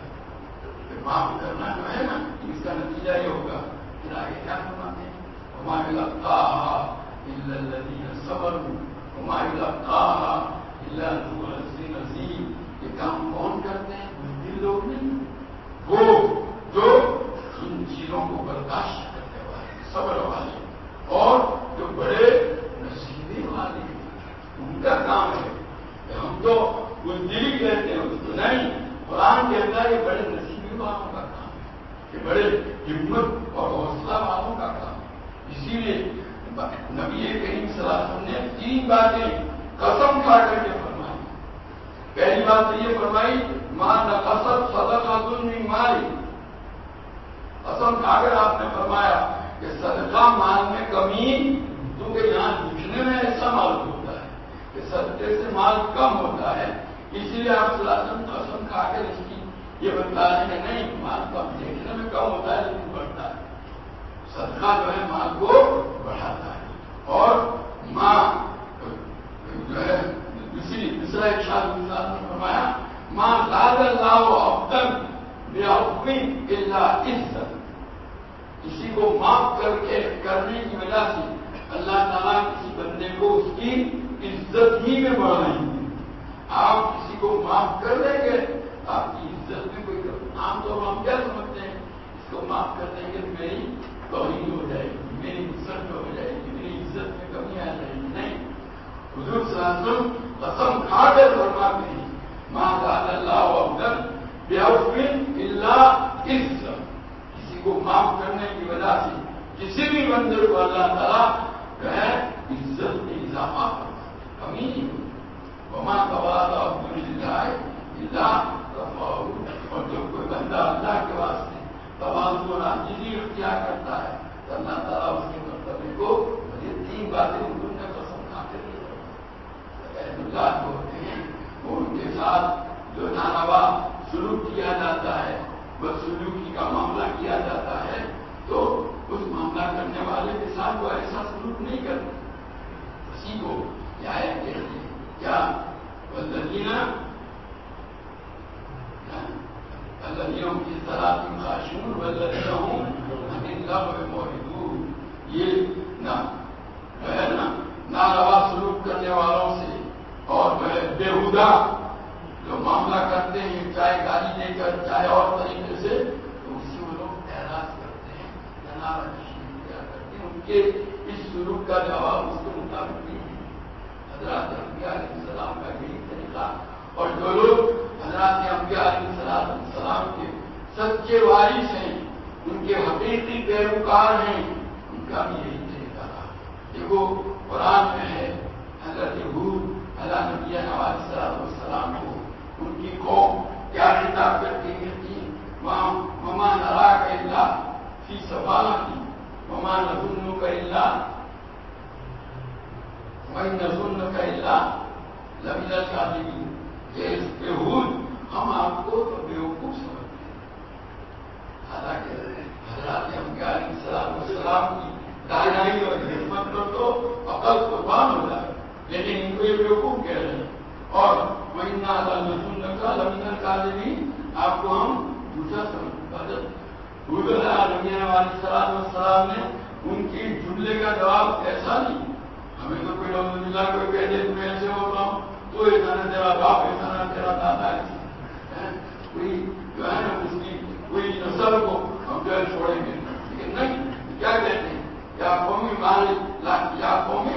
معاف کرنا جو ہے نا، اس کا نتیجہ یہ ہوگا پھر آگے کیا فرماتے ہیں؟ ہمارے لگتا صبر ہمارے لگتا نصیب یہ کام کون کرتے ہیں؟ لوگ نہیں وہ جو ان چیزوں کو برداشت کرنے والے صبر والے اور جو بڑے نصیبے والے ان کا کام ہے کہ ہم تو بزدلی کہتے ہیں اس کو نہیں۔ قرآن کہتا ہے یہ بڑے نصیبے والوں کا کام ہے یہ بڑے ہمت اور حوصلہ والوں کا کام ہے۔ اسی لیے نبی کریم صلی اللہ علیہ وسلم نے تین باتیں قسم کھا کر کے پہلی بات تو یہ فرمائی ماں نقصت صدقہ دن ماری قسم کھا آپ نے فرمایا کہ صدقہ مال میں کمی، کیونکہ یہاں دکھنے میں ایسا معلوم ہوتا ہے کہ صدقے سے مال کم ہوتا ہے، اسی لیے آپ سلاسم قسم کھا کر اس کی یہ بتا رہے ہیں کہ نہیں، مال کم دیکھنے میں کم ہوتا ہے لیکن بڑھتا ہے۔ صدقہ جو ہے مال کو بڑھاتا ہے۔ اور ماں جو ہے، دوسری دوسرا ایک شاد فرمایا ماں زاد اللہ ابدن بے حکم اللہ عزت کسی کو معاف کر کے کرنے کی وجہ سے اللہ تعالیٰ کسی بندے کو اس کی عزت ہی میں بڑھائیں گے آپ کسی کو معاف کر دیں گے آپ کی عزت میں کوئی عام طور پر ہم کیا سمجھتے ہیں؟ اس کو معاف کر دیں گے میری توہین ہو جائے گی، میری عزت ہو جائے گی، میری عزت میں کمی آ جائے گی۔ نہیں، حضور صلی اللہ علیہ وسلم قسم کھا کر فرماتے ہیں ماں زاد اللہ افضل بے اللہ عز کسی کو معاف کرنے کی وجہ سے کسی بھی بندے کو اللہ تعالیٰ جو ہے عزت میں اضافہ کمی نہیں ہوتی وما قباد عبد اللہ اللہ اور جب کوئی بندہ اللہ کے واسطے تبادل اور عاجزی اختیار کرتا ہے، تو اللہ تعالیٰ اس کے مرتبے کو یہ تین باتیں انہوں نے جو ہوتے ہیں وہ ان کے ساتھ جو ناروا سلوک کیا جاتا ہے، وہ سلوکی کا معاملہ کیا جاتا ہے، تو اس معاملہ کرنے والے کے ساتھ وہ ایسا سلوک نہیں کرتے۔ اسی کو کیا؟ ہے کیا؟ بلدینہ اللہ کی طرح کی خاشون بلدینہ ہوں یہ نہ ناروا سلوک کرنے والوں سے اور بےحدا جو معاملہ کرتے ہیں، چاہے گاڑی دے کر، چاہے اور طریقے سے، تو اس سے وہ لوگ اعراض کرتے ہیں کیا کرتے ہیں؟ ان کے اس سلوک کا جواب اس کے مطابق نہیں ہے۔ حضرات امبیا علیہ السلام کا یہی طریقہ۔ اور جو لوگ حضرات امبیا علیہ السلام کے سچے وارث ہیں، ان کے حقیقی پیروکار ہیں، ان کا بھی یہی طریقہ تھا۔ دیکھو قرآن میں ہے، حضرت حور اللہ نبی نواز صلاح السلام کو، ان کی قوم کیا خطاب کرتی تھی مما نرا کا اللہ فی سوال کی مما نظن کا اللہ وہی نظن کا اللہ لبیلا شادی کی یہ ہم آپ کو تو بیوقوف سمجھتے ہیں۔ حالانکہ حضرات ہم کیا علیہ السلام السلام کی دائنائی اور خدمت پر تو عقل قربان ہو جائے لیکن ان کو یہ بیوقوف کہہ رہے ہیں۔ اور وہ ان کالمی آپ کو ہم دوسرا سمجھ علیہ السلام السلام نے ان کی جملے کا جواب ایسا نہیں۔ ہمیں تو کوئی رحمد اللہ کوئی کہہ دے تمہیں ایسے ہوتا ہوں۔ تو ایسا نہ تیرا باپ ایسا نہ تیرا دادا ایسا کوئی جو ہے نا اس کی کوئی نسل کو ہم جو ہے چھوڑیں گے۔ لیکن نہیں، کیا کہتے ہیں؟ یا قومی مالک، یا قومی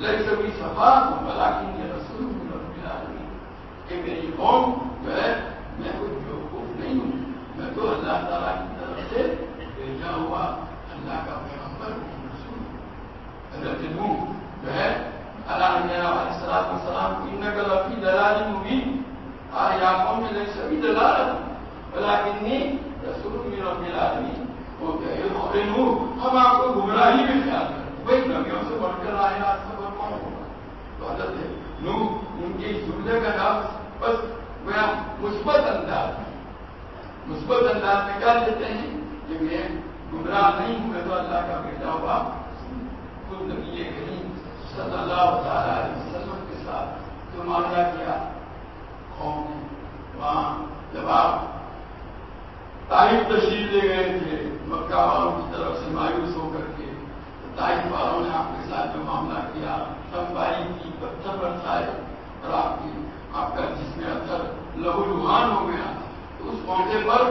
لگ سبھی سفا کو بلا کی رسول کہ میری قوم جو ہے میں کوئی بیوقوف نہیں ہوں میں تو اللہ تعالیٰ کی طرف سے بھیجا ہوا اللہ کا پیغمبر ہوں رسول. حضرت نو جو ہے اللہ علیہ السلام السلام کو ان کا لفی دلال مبین آر یا قوم میں لگ سبھی دلال بلا کنی رسول من رب العالمین وہ کہ ہم آپ کو گمراہی میں خیال کریں وہی نبیوں سے بڑھ کر آئے آج سب تو حضرت نو ان کے جملے کا نام بس میں مثبت انداز میں۔ مثبت انداز میں کیا دیتے ہیں؟ کہ میں گمراہ نہیں ہوں، میں تو اللہ کا بیٹا ہوا خود نبی کریم صلی اللہ تعالی علیہ وسلم کے ساتھ جو معاملہ کیا۔ قوم نے وہاں جب آپ تاریخ تشریف لے گئے تھے۔ مکہ والوں کی طرف سے مایوس ہو کر کے۔ تاریخ والوں نے آپ کے ساتھ جو معاملہ کیا، سب کی پتھر برسائے اور آپ کی آپ کا جس میں اثر لہو لوہان ہو گیا، تو اس موقع پر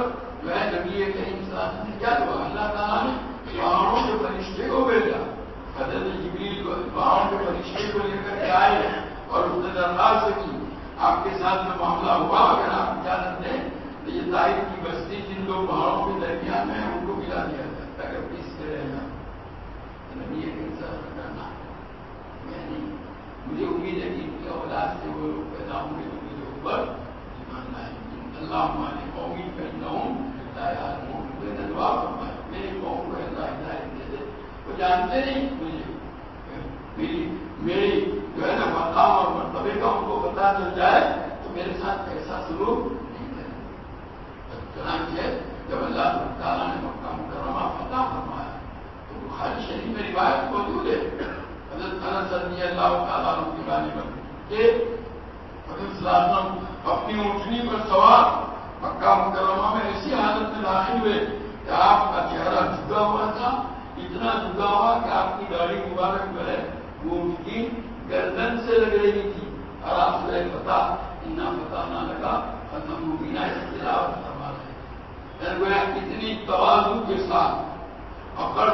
جو ہے نبی کریم صاحب نے کیا ہوا اللہ تعالیٰ نے پہاڑوں کے فرشتے کو بھیجا۔ حضرت جبریل کو پہاڑوں کے فرشتے کو لے کر کے آئے اور اس نے درخواست کی آپ کے ساتھ جو معاملہ ہوا، اگر آپ اجازت دیں تو یہ تاریخ کی بستی جن دو پہاڑوں کے درمیان میں ان کو ملا دیا جائے تاکہ پیس کے رہنا نبی کریم صاحب نے کرنا یعنی مجھے امید ہے کہ ان کی اولاد سے وہ لوگ پیدا ہوں گے تو میرے اوپر ایمان لائیں گے اللہ ہمارے قومی کرنا ہوں میں نے میری قوم کو اللہ ہدایت دے دے۔ وہ جانتے نہیں مجھے میری میری جو ہے نا مقام اور مرتبے کا ان کو پتا چل جائے تو میرے ساتھ ایسا سلوک نہیں کرے چنانچہ جب اللہ تعالیٰ نے مکہ مکرمہ فتح فرمایا تو بخاری شریف میں روایت موجود ہے۔ حضرت انس رضی اللہ تعالیٰ کی بانی پر کہ حضرت صلی اللہ علیہ وسلم اپنی اونٹنی پر سوار، مکہ مکرمہ میں ایسی حالت میں داخل ہوئے کہ آپ کا چہرہ جھکا ہوا تھا، اتنا جھکا ہوا کہ آپ کی گاڑی مبارک جو ہے، وہ ان کی گردن سے لگ رہی تھی۔ اور آپ سے پتا، اتنا پتا نہ لگا ختم مبینہ تلاوت فرما رہے گویا اتنی توازو کے ساتھ اکڑ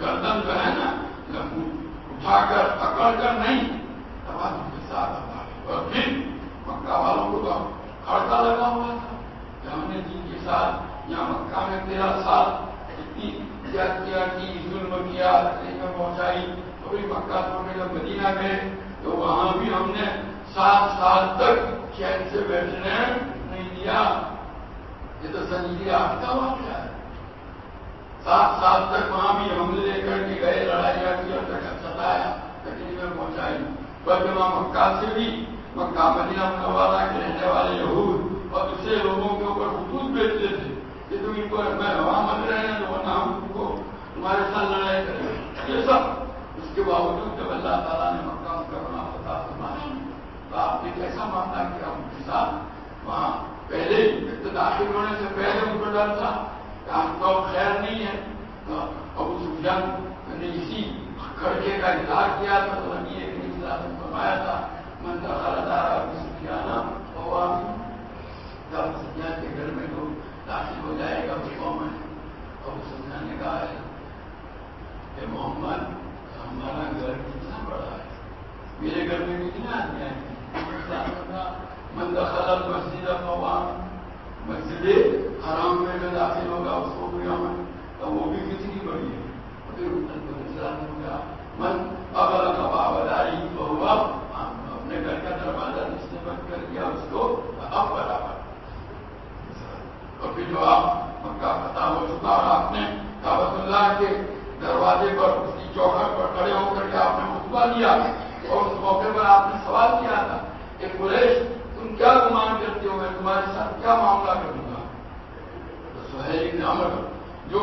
گردن جو ہے نا اٹھا کر اکڑ کر نہیں توازو کے ساتھ اور پھر مکہ والوں کو تو کھڑکا لگا ہوا تھا۔ کہ ہم نے جن کے ساتھ یہاں مکہ میں تیرہ سال اتنی کیا کی ظلم کیا میں پہنچائی تو بھی مکہ چھوڑنے جب مدینہ گئے تو وہاں بھی ہم نے سات سال تک چین سے بیٹھنے نہیں دیا۔ یہ تو سنجیدی آپ کا واقعہ ہے۔ سات سال تک وہاں بھی حملے لے کر کے گئے، لڑائیاں کی اور تک ستایا تکلیف میں پہنچائی بلکہ وہاں مکہ سے بھی مکہ مدینہ منورہ کے رہنے والے یہود اور دوسرے لوگوں کے اوپر خطوط بیچتے تھے کہ تم ان کو میں وہاں مت رہے ہیں تو ورنہ ہم کو تمہارے ساتھ لڑائی کریں یہ سب اس کے باوجود جب اللہ تعالیٰ نے مکہ کرنا پتا فرمایا تو آپ نے کیسا معاملہ کیا ان کے ساتھ وہاں پہلے داخل ہونے سے پہلے ان کو ڈر تھا کہ ہم تو خیر نہیں ہے۔ ابو سفیان نے اسی کھڑکے کا اظہار کیا تھا، تو نبی ایک فرمایا تھا، من دخل دار ابو سفیان جب سفیان کے گھر میں لوگ داخل ہو جائے گا، وہ قوم ہے۔ ابو سفیان نے کہا ہے کہ محمد، ہمارا گھر کتنا بڑا ہے۔ میرے گھر میں کتنا آدمی آئے من دخل المسجد، فهو امین مسجد حرام میں جو داخل ہوگا، اس کو کوئی امن تو وہ بھی کتنی بڑی ہے۔ پھر من ابل کا بابداری بہوا اپنے گھر کا دروازہ جس نے بند کر دیا اس کو اب برابر اور پھر جو آپ مکہ فتح ہو چکا اور آپ نے کابت اللہ کے دروازے پر اس کی چوکھٹ پر کھڑے ہو کر کے آپ نے خطبہ دیا اور اس موقع پر آپ نے سوال کیا تھا کہ قریش، تم کیا گمان کرتے ہو؟ میں تمہارے ساتھ کیا معاملہ کروں گا؟ تو سہیل نے عمر جو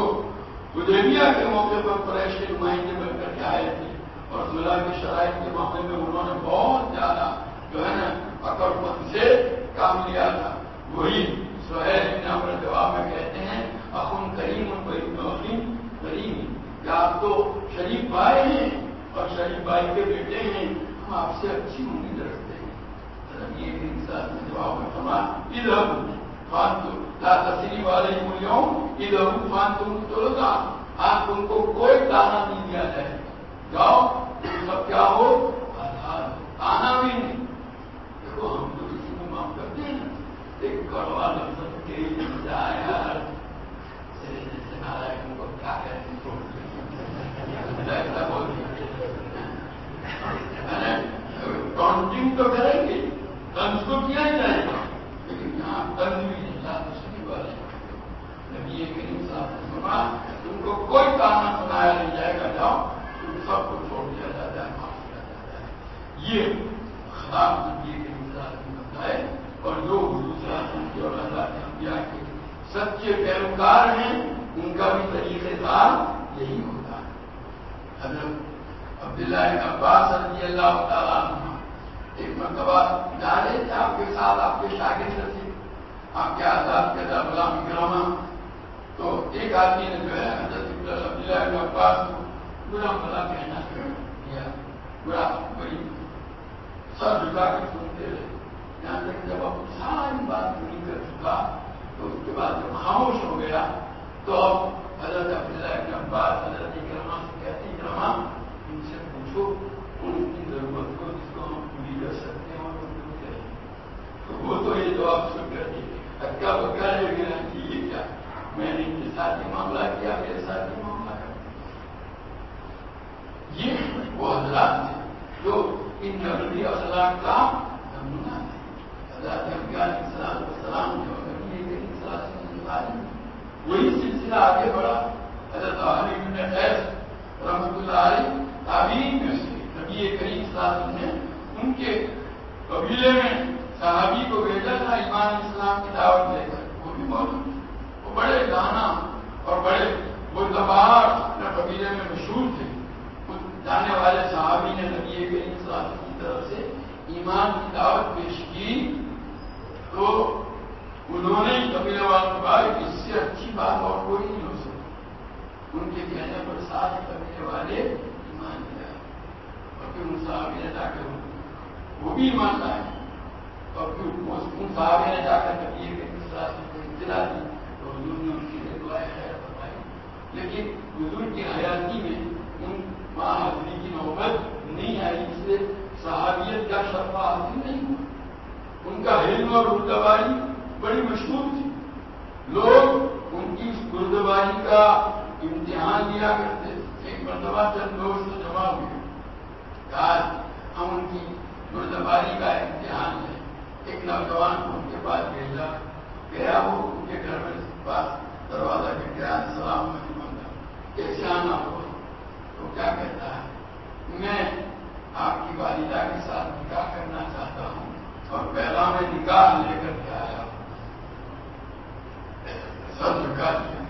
ادیبیا کے موقع پر قریش کے نمائندے بن کر کے آئے تھے اور صلاح کی شرائط کے معاملے میں انہوں نے بہت زیادہ جو ہے نا اکڑ پن سے کام لیا تھا۔ وہی سہیل اپنے جواب میں کہتے ہیں، اخن کریم ان بڑی کریم۔ کیا آپ تو شریف بھائی ہیں؟ اور شریف بھائی کے بیٹے ہیں۔ ہم آپ سے اچھی امید رکھتے ہیں۔ یہ انسان میں جواب میں سما ادھر فان تو لا تصری والے ملوں ادھر فان تم تو آپ تم کو کوئی تانا نہیں دیا جائے جاؤ سب کیا ہو؟ تانا بھی نہیں۔ دیکھو، ہم تو کسی کو معاف کرتے ہیں ایک کڑوا لفظ کے جائے تم کو کیا کہتے ایسا بول کاؤنٹنگ تو کریں گے۔ تنز کو کیا جائے گا۔ لیکن یہاں تنز بھی نہیں۔ لاتا نبی کریم صاحب نے سنا تم کو کوئی تانا سنایا نہیں جائے گا جاؤ تم سب کو چھوڑ دیا جاتا ہے معاف کیا جاتا ہے یہ خراب نبی کریم صاحب نے بتائے اور جو دوسرا کی اور اللہ کے انبیاء کے سچے پیروکار ہیں ان کا بھی طریقہ کار یہی ہوتا ہے حضرت عبداللہ عباس رضی اللہ تعالیٰ ایک مرتبہ جا رہے تھے آپ کے ساتھ آپ کے شاگرد تھے آپ کے آزاد کے غلام کرما تو ایک آدمی نے جو ہے، حضرت عبداللہ عباس کو برا بلا کہنا کیا۔ برا بڑی سر جھکا کے سنتے رہے۔ یہاں تک جب اب ساری بات پوری کر چکا، تو اس کے بعد جب خاموش ہو گیا، تو اب حضرت عبداللہ عباس، حضرت کرما سے کہتے کرما ان سے پوچھو، ان کی ضرورت کو جس کو ہم پوری کر سکتے ہیں اور وہ تو یہ جواب سن کر دیے اکا بکا ہے میرا یہ کیا؟ میں نے ان کے ساتھ ہی معاملہ کیا، میرے ساتھ ہی معاملہ کر یہ وہ حضرات تھے جو ان نبی اخلاق کا نمونہ تھے۔ حضرات السلام السلام جو نبی کریم وہی سلسلہ آگے بڑھا۔ حضرت علی بن خیز رحمت اللہ علیہ تعبین میں سے نبی کریم صاحب نے ان کے قبیلے میں صحابی کو بھیجا تھا، ایمان اسلام کی دعوت دے کر۔ وہ بھی موجود وہ بڑے گانا اور بڑے بردبار اپنے قبیلے میں مشہور تھے۔ جانے والے صحابی نے نبی کریم صاحب کی طرف سے ایمان کی دعوت پیش کی۔ تو انہوں نے قبیلے والوں کو کہا کہ اس سے اچھی بات اور کوئی نہیں ہو سکتی۔ ان کے کہنے پر سارے قبیلے والے ایمان لے آئے اور پھر ان صحابی نے جا کر وہ بھی ایمان لائے۔ اور نے جا کر اطلاع دی تو حضور نے ان دعائیں خیر بتائی لیکن حضور کی حیاتی میں ان ماں حضری کی نوبت نہیں آئی، اس صحابیت کا شرفہ حاصل نہیں ہوا۔ ان کا علم اور رتباری بڑی مشہور تھی۔ لوگ ان کی اس گردباری کا امتحان لیا کرتے ایک مرتبہ چند دوست جمع ہوئے آج ہم ان کی گردباری کا امتحان لیں۔ ایک نوجوان کو ان کے پاس بھیجا، گیا وہ، ان کے گھر میں پاس دروازہ کے گیا سلام نہیں مانگا۔ کیسے آنا ہوا تو کیا کہتا ہے؟ میں آپ کی والدہ کے ساتھ نکاح کرنا چاہتا ہوں اور پہلا میں نکاح لے کر کے آیا ہوں۔ سر جھکا دیا۔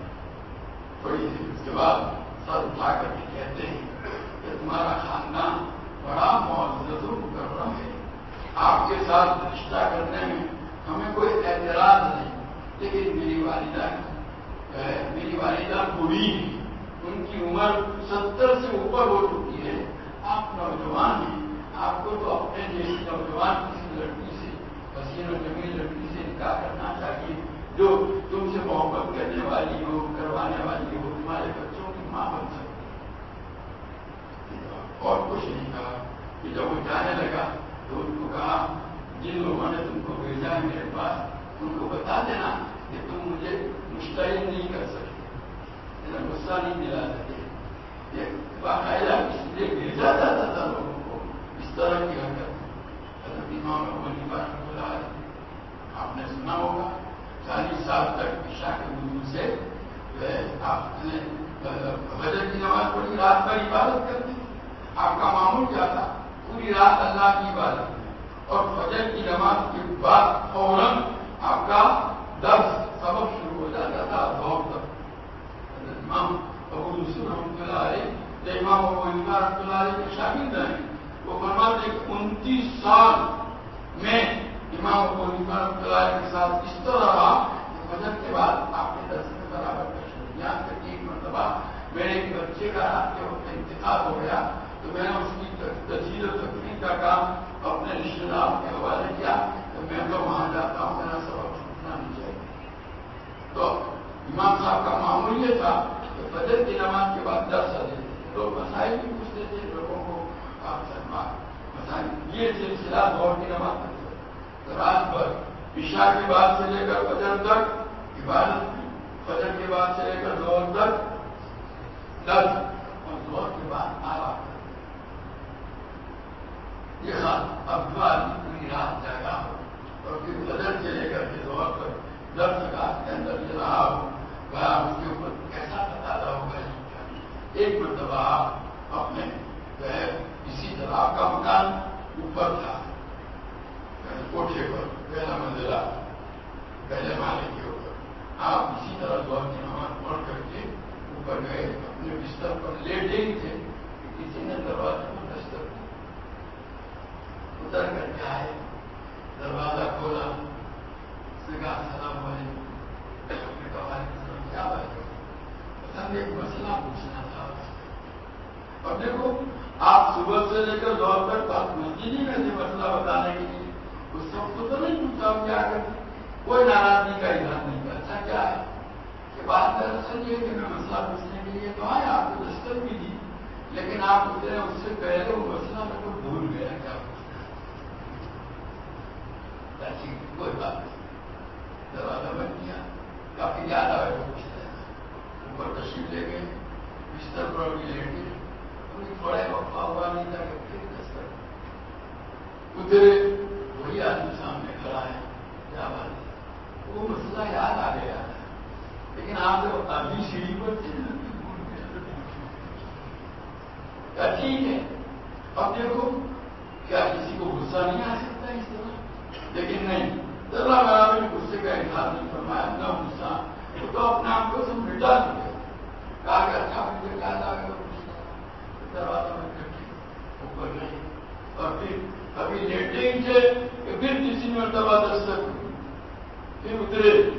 تھوڑی دیر اس کے بعد سر اٹھا کر کے کہتے ہیں کہ تمہارا خاندان بڑا معزز مکرم ہے۔ آپ کے ساتھ رشتہ کرنے میں ہمیں کوئی اعتراض نہیں، لیکن میری والدہ میری والدہ بوڑھی ان کی عمر ستر سے اوپر ہو چکی ہے۔ آپ نوجوان ہیں، آپ کو تو اپنے جیسی نوجوان کسی لڑکی سے پسین و جمیل لڑکی سے نکاح کرنا چاہیے، جو تم سے محبت کرنے والی ہو، کروانے والی ہو، تمہارے بچوں کی ماں بن سکتی اور کچھ نہیں کہا، کہ جب وہ جانے لگا تو ان کو کہا، جن لوگوں نے تم کو بھیجا ہے میرے پاس، ان کو بتا دینا کہ تم مجھے مشتعل نہیں کر سکتے۔ میرا غصہ نہیں دلا سکے باقاعدہ اس لیے بھیجا جاتا تھا لوگوں کو اس طرح کی حرکت۔ حضرت امام ابو بات بلا آپ نے سنا ہوگا، چالیس سال تک عشاء کے وضو سے جو ہے، آپ نے فجر کی نماز پڑھی، رات بھر عبادت کرتے۔ آپ کا معمول کیا تھا؟ پوری رات اللہ کی عبادت اور فجر کی نماز کے بعد فوراً آپ کا درس سبق شروع ہو جاتا تھا دور تک۔ امام ابو یوسف رحمۃ اللہ علیہ امام ابو علیما رحمۃ اللہ علیہ کے شاگرد ہیں، وہ فرماتے کہ انتیس سال میں امام ابو حنیفہ کے ساتھ اس طرح رہا کہ فجر کے بعد آپ کے درس میں برابر کر شروع یہاں تک ایک مرتبہ میرے ایک بچے کا رات کے وقت انتقال ہو گیا۔ تو میں اس کی تجزیل و تقریر کا کام اپنے رشتے داروں کے حوالے کیا تو میں تو وہاں جاتا ہوں، میرا سبق چھوٹنا نہیں چاہیے۔ تو امام صاحب کا معمول یہ تھا کہ فجر کی نماز کے بعد درس دیتے تھے۔ لوگ مسائل بھی پوچھتے تھے، لوگوں کو آپ مسائل یہ سلسلہ دور کی نماز رات بھر عشاء کے بعد سے لے کر فجر تک، عبادت کی فجر کے بعد سے لے کر دور تک درد اور دور کے بعد آرام۔ یہ اب جو آدمی پوری رات جاگا ہو اور پھر فجر سے لے کر کے دور تک درد کے اندر یہ رہا ہو وہ اس کے اوپر کیسا بتاتا ہوگا ایک مرتبہ آپ اپنے جو ہے اسی طرح آپ کا مکان اوپر تھا یعنی کوٹھے پر، پہلا منزلہ، پہلے مالے کے اوپر۔ آپ اسی طرح دور کی نماز پڑھ کر کے اوپر گئے اپنے بستر پر لیٹے ہی تھے، کسی نے دروازے کو دستک اتر کر کے آئے۔ دروازہ کھولا۔ اس نے کہا سلام علیکم کیا بات پسند ایک مسئلہ پوچھنا تھا۔ اور دیکھو، آپ صبح سے لے کر دور تک بات مسجد ہی میں مسئلہ بتانے کے لیے۔ اس وقت تو نہیں پوچھا ہم کیا کرتے۔ کوئی ناراضگی کا اظہار نہیں کیا۔ اچھا کیا ہے؟ کہ بات دراصل یہ کہ میں مسئلہ پوچھنے کے لیے تو آیا، آپ کو دستک بھی دی، لیکن آپ اتنے اس سے پہلے وہ مسئلہ میں کو بھول گیا کیا پوچھنا کوئی بات نہیں دروازہ بن کیا کافی یاد آئے وہ پوچھ اوپر تشریف لے گئے بستر پر بھی لیٹے تھوڑے وقفہ ہوا نہیں تھا کہ پھر دستک اترے وہی آدمی سامنے کھڑا ہے کیا بات ہے وہ مسئلہ یاد آ گیا ہے لیکن آپ جو ابھی سیڑھی پر تھے ٹھیک ہے اب دیکھو کیا کسی کو غصہ نہیں آ سکتا لیکن نہیں۔ ذرا برابر نے غصے کا اظہار نہیں فرمایا، نہ غصہ۔ وہ تو اپنے آپ کو سب مٹا دیا کہا کہ اچھا مجھے کیا آ گیا دروازہ میں کر اوپر گئے اور پھر ابھی لیٹے ہی تھے کہ پھر کسی مرتبہ دستک پھر اترے۔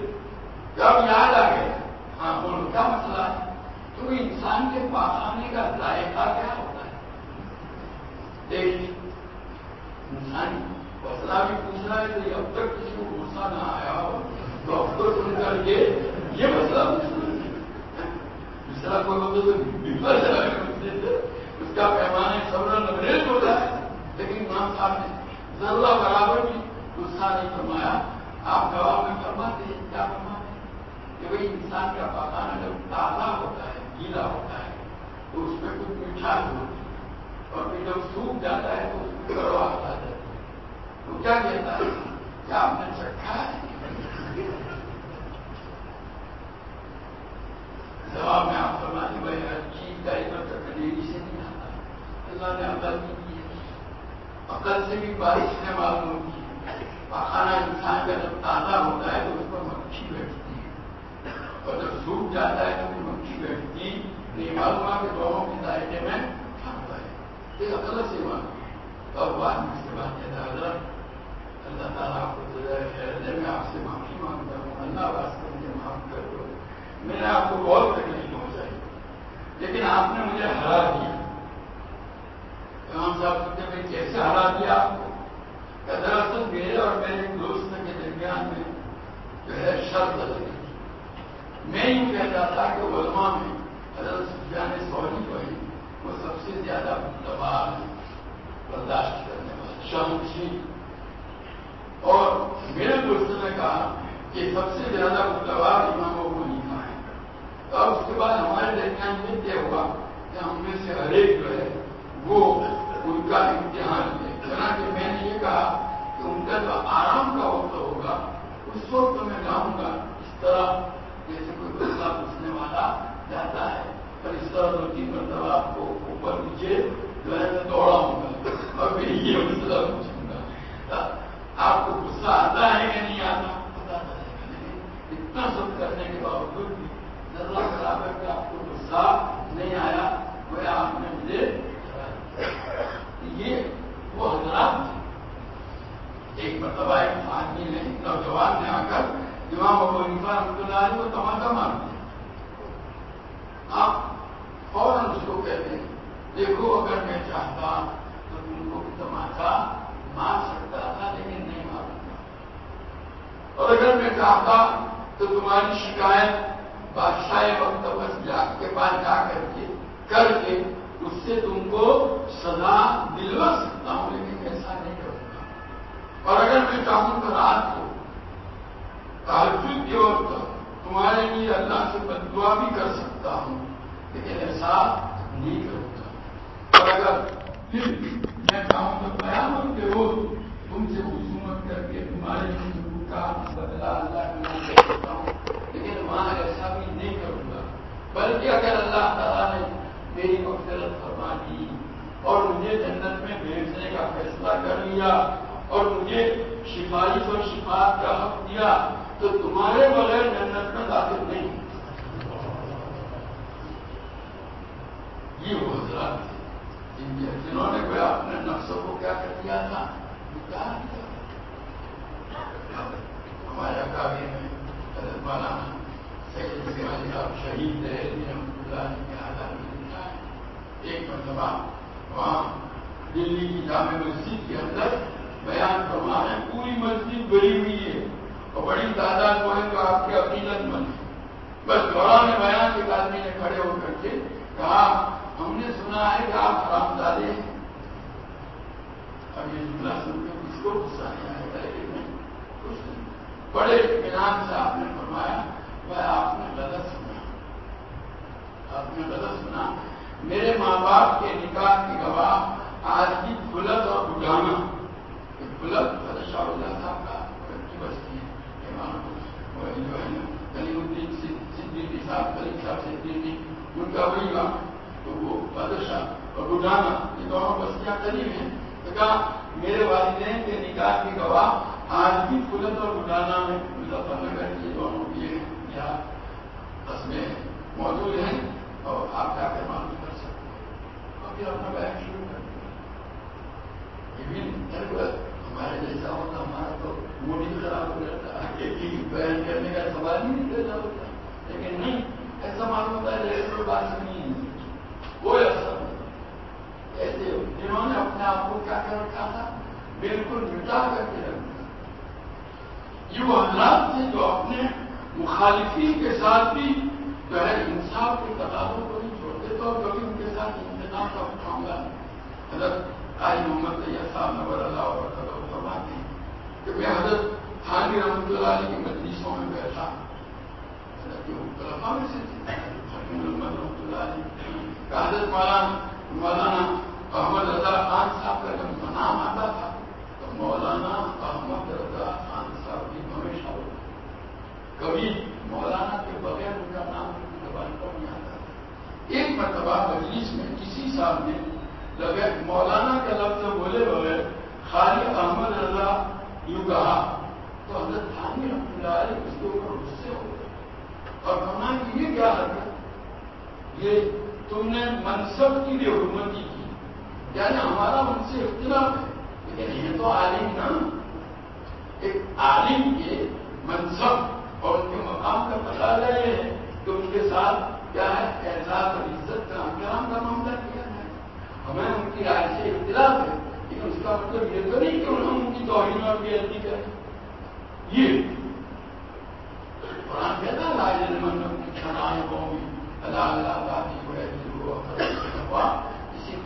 جب یاد آ گئے؟ ہاں بولو، کیا مسئلہ ہے؟ تو انسان کے پاخانے کا ذائقہ کیا ہوتا ہے؟ دیکھیے، انسان مسئلہ بھی پوچھ رہا ہے تو اب تک کسی کو غصہ نہ آیا ہو، تو اب تو سن کر کے یہ مسئلہ دوسرا کوئی ہوتا تو اس کا پیمانے سب نبریز ہوتا ہے۔ لیکن امام صاحب نے ضرورہ برابر بھی غصہ نہیں فرمایا۔ آپ جواب میں فرماتے ہیں، کیا فرماتے کہ بھائی انسان کا پکانا جب تازہ ہوتا ہے، گیلا ہوتا ہے، تو اس میں کچھ مٹھاس ہوتی ہے اور پھر جب سوکھ جاتا ہے تو اس میں کروا آ جاتی ہے۔ کیا کہتا ہے کیا آپ نے چکھا ہے۔ جواب میں آپ فرماتے بھائی ہر چیز کا ادھر تک دری سے نہیں آتا اللہ نے عمل کی ہے عقل سے بھی بارش نے معلوم کی پخانا انسان کا جب تازہ ہوتا ہے تو اس پر مکھی بیٹھتی ہے۔ اور جب سوکھ جاتا ہے تو مکھی بیٹھتی نہیں معلوم ہے کہ دونوں کے ذائقے میں فرق ہے یہ عقل سے معلوم اور بعد میں اس کے بعد کہتا حضرت اللہ تعالیٰ آپ کو خیر میں آپ سے معافی مانگتا ہوں اللہ واسطے مجھے معاف کر دو میں نے آپ کو بہت تکلیف پہنچائی لیکن آپ نے مجھے ہرا دیا۔ امام صاحب پوچھتے بھائی کیسے ہرا دیا آپ کو؟ دراصل میرے اور میرے دوست کے درمیان میں جو ہے شرط لگی میں یوں کہتا تھا کہ علماء میں حضرت سفیان سوری کو ہی وہ سب سے زیادہ دباؤ برداشت کرنے والا شمشی اور میرے دوست نے کہا کہ سب سے زیادہ متبار اماموں کو لکھا ہے۔ اور اس کے بعد ہمارے درمیان یہ طے ہوا کہ ہم میں سے ہر ایک جو ہے، وہ ان کا امتحان ہے کہ میں نے یہ کہا کہ ان کا جو آرام کا وقت ہوگا، اس وقت میں جاؤں گا۔ اس طرح جیسے کوئی مسئلہ پوچھنے والا جاتا ہے، اور اس طرح دو تین مرتبہ آپ کو اوپر نیچے جو ہے، میں دوڑاؤں گا۔ اور پھر یہ مسئلہ پوچھوں غصہ آتا ہے کہ نہیں آتا؟ پتا نہیں اتنا سب کرنے کے باوجود بھی ضرور برابر کا آپ کو غصہ نہیں آیا۔ وہ آپ نے مجھے یہ وہ حضرات ایک مرتبہ مرتبہ ایک آدمی نے نوجوان نے آ کر امام ابو حنیفہ رحمۃ اللہ علیہ کو تماشا مار دیا۔ آپ فوراً اس کو کہتے ہیں، دیکھو اگر میں چاہتا تو تم کو تماشا مار سکتا تھا لیکن نہیں ماروں گا اور اگر میں چاہتا تو تمہاری شکایت بادشاہ وقت جا کے پاس جا کر کے کر کے اس سے تم کو سزا دلوا سکتا ہوں، لیکن ایسا نہیں کروں گا اور اگر میں چاہوں تو رات کو تحجد کے وقت تمہارے لیے اللہ سے بدوا بھی کر سکتا ہوں، لیکن ایسا نہیں کروں گا اور اگر پھر میں چاہوں تو قیامت کے روز تم سے خصومت کر کے تمہارے لیے کا بدلا اللہ کے سکتا ہوں لیکن وہاں ایسا بھی نہیں کروں گا بلکہ اگر اللہ تعالیٰ نے میری مقصرت فرما دی اور مجھے جنت میں بھیجنے کا فیصلہ کر لیا اور مجھے سفارش اور شفاعت کا حق دیا تو تمہارے بغیر جنت میں داخل نہیں یہ حضرات جنہوں نے کوئی اپنے نقصوں کو کیا کر دیا تھا؟ ہمارے اکابی میں حضرت مولانا سید سیوانی صاحب شہید ہے اللہ کے حالات میں ایک مرتبہ وہاں دلی کی جامع مسجد کے اندر بیان فرما ہے پوری مسجد بڑی ہوئی ہے اور بڑی تعداد وہ ہے جو آپ کی عقیدت مند ہے بس دوران بیان ایک آدمی نے کھڑے ہو کر کے کہا، ہم نے سنا ہے کہ آپ حرام دادے ہیں۔ اب یہ جملہ سن کے کچھ کو غصہ نہیں آئے گا لیکن کچھ نہیں بڑے اطمینان سے آپ نے فرمایا، میں آپ نے غلط سنا۔ آپ نے غلط سنا۔ میرے ماں باپ کے نکاح کی گواہ آج کی پھلت اور بڑھانا پھلت شاہ صاحب کا بستی ہے۔ جو ہے نا کلیم الدین صدیقی صاحب کلیم صاحب صدیقی، ان کا وہی گا تو وہ بادشاہ اور بڈانا یہ دونوں بستیاں قریب ہیں۔ تو کہا، میرے والدین کے نکاح کی گواہ آج بھی فلت اور بڈانا میں مظفر نگر کی دونوں یہ یہاں قصبے موجود ہیں اور آپ جا کے معلوم کر سکتے ہیں. اور پھر اپنا بیان شروع کر دیا۔ ہمارے جیسا ہوتا، ہمارا تو موڈ ہی خراب ہو جاتا۔ ہے بیان کرنے کا سوال ہی نہیں پیدا ہوتا۔ لیکن نہیں، ایسا معلوم ہوتا ہے جیسے بات نہیں ہے۔ کوئی اثر نہیں ایسے جنہوں نے اپنے آپ کو کیا کر رکھا تھا؟ بالکل مٹا کر کے رکھ دیا۔ یہ وہ حضرات تھے جو اپنے مخالفین کے ساتھ بھی جو ہے انصاف کے تقاضوں کو نہیں چھوڑتے، تو کبھی ان کے ساتھ انتظام کا معاملہ حضرت آئی محمد طیب صاحب نور اللہ اور فرماتے ہیں کہ میں حضرت خانی رحمت اللہ علیہ کی مجلسوں میں بیٹھا۔ حضرت مولانا مولانا احمد رضا خان صاحب کا جب نام آتا تھا، تو مولانا احمد رضا خان صاحب کی ہمیشہ ہوتا کبھی مولانا کے بغیر ان کا نام زبان پر نہیں آتا تھا۔ ایک مرتبہ مجلس میں کسی صاحب نے لگے مولانا کا لفظ بولے بغیر خالی احمد رضا یوں کہا، تو حضرت خانی رحمت اللہ علیہ اس کے اوپر غصے ہو گئے۔ اور کہنا کہ یہ کیا حرکت؟ یہ تم نے منصب کی بھی حکومتی کی۔ یعنی ہمارا ان سے اختلاف ہے۔ لیکن یہ تو عالم نا۔ ایک عالم کے منصب اور ان کے مقام کا تقاضا یہ ہے کہ ان کے ساتھ کیا ہے۔ احساس اور عزت کا احترام کا معاملہ کیا جائے ہمیں ان کی رائے سے اختلاف ہے، لیکن اس کا مطلب یہ تو نہیں کہ انہوں ان کی توہین اور بے عزتی کریں یہ قرآن کہتا ہے لاج من کی چھڑائے قومی اللہ اللہ دادی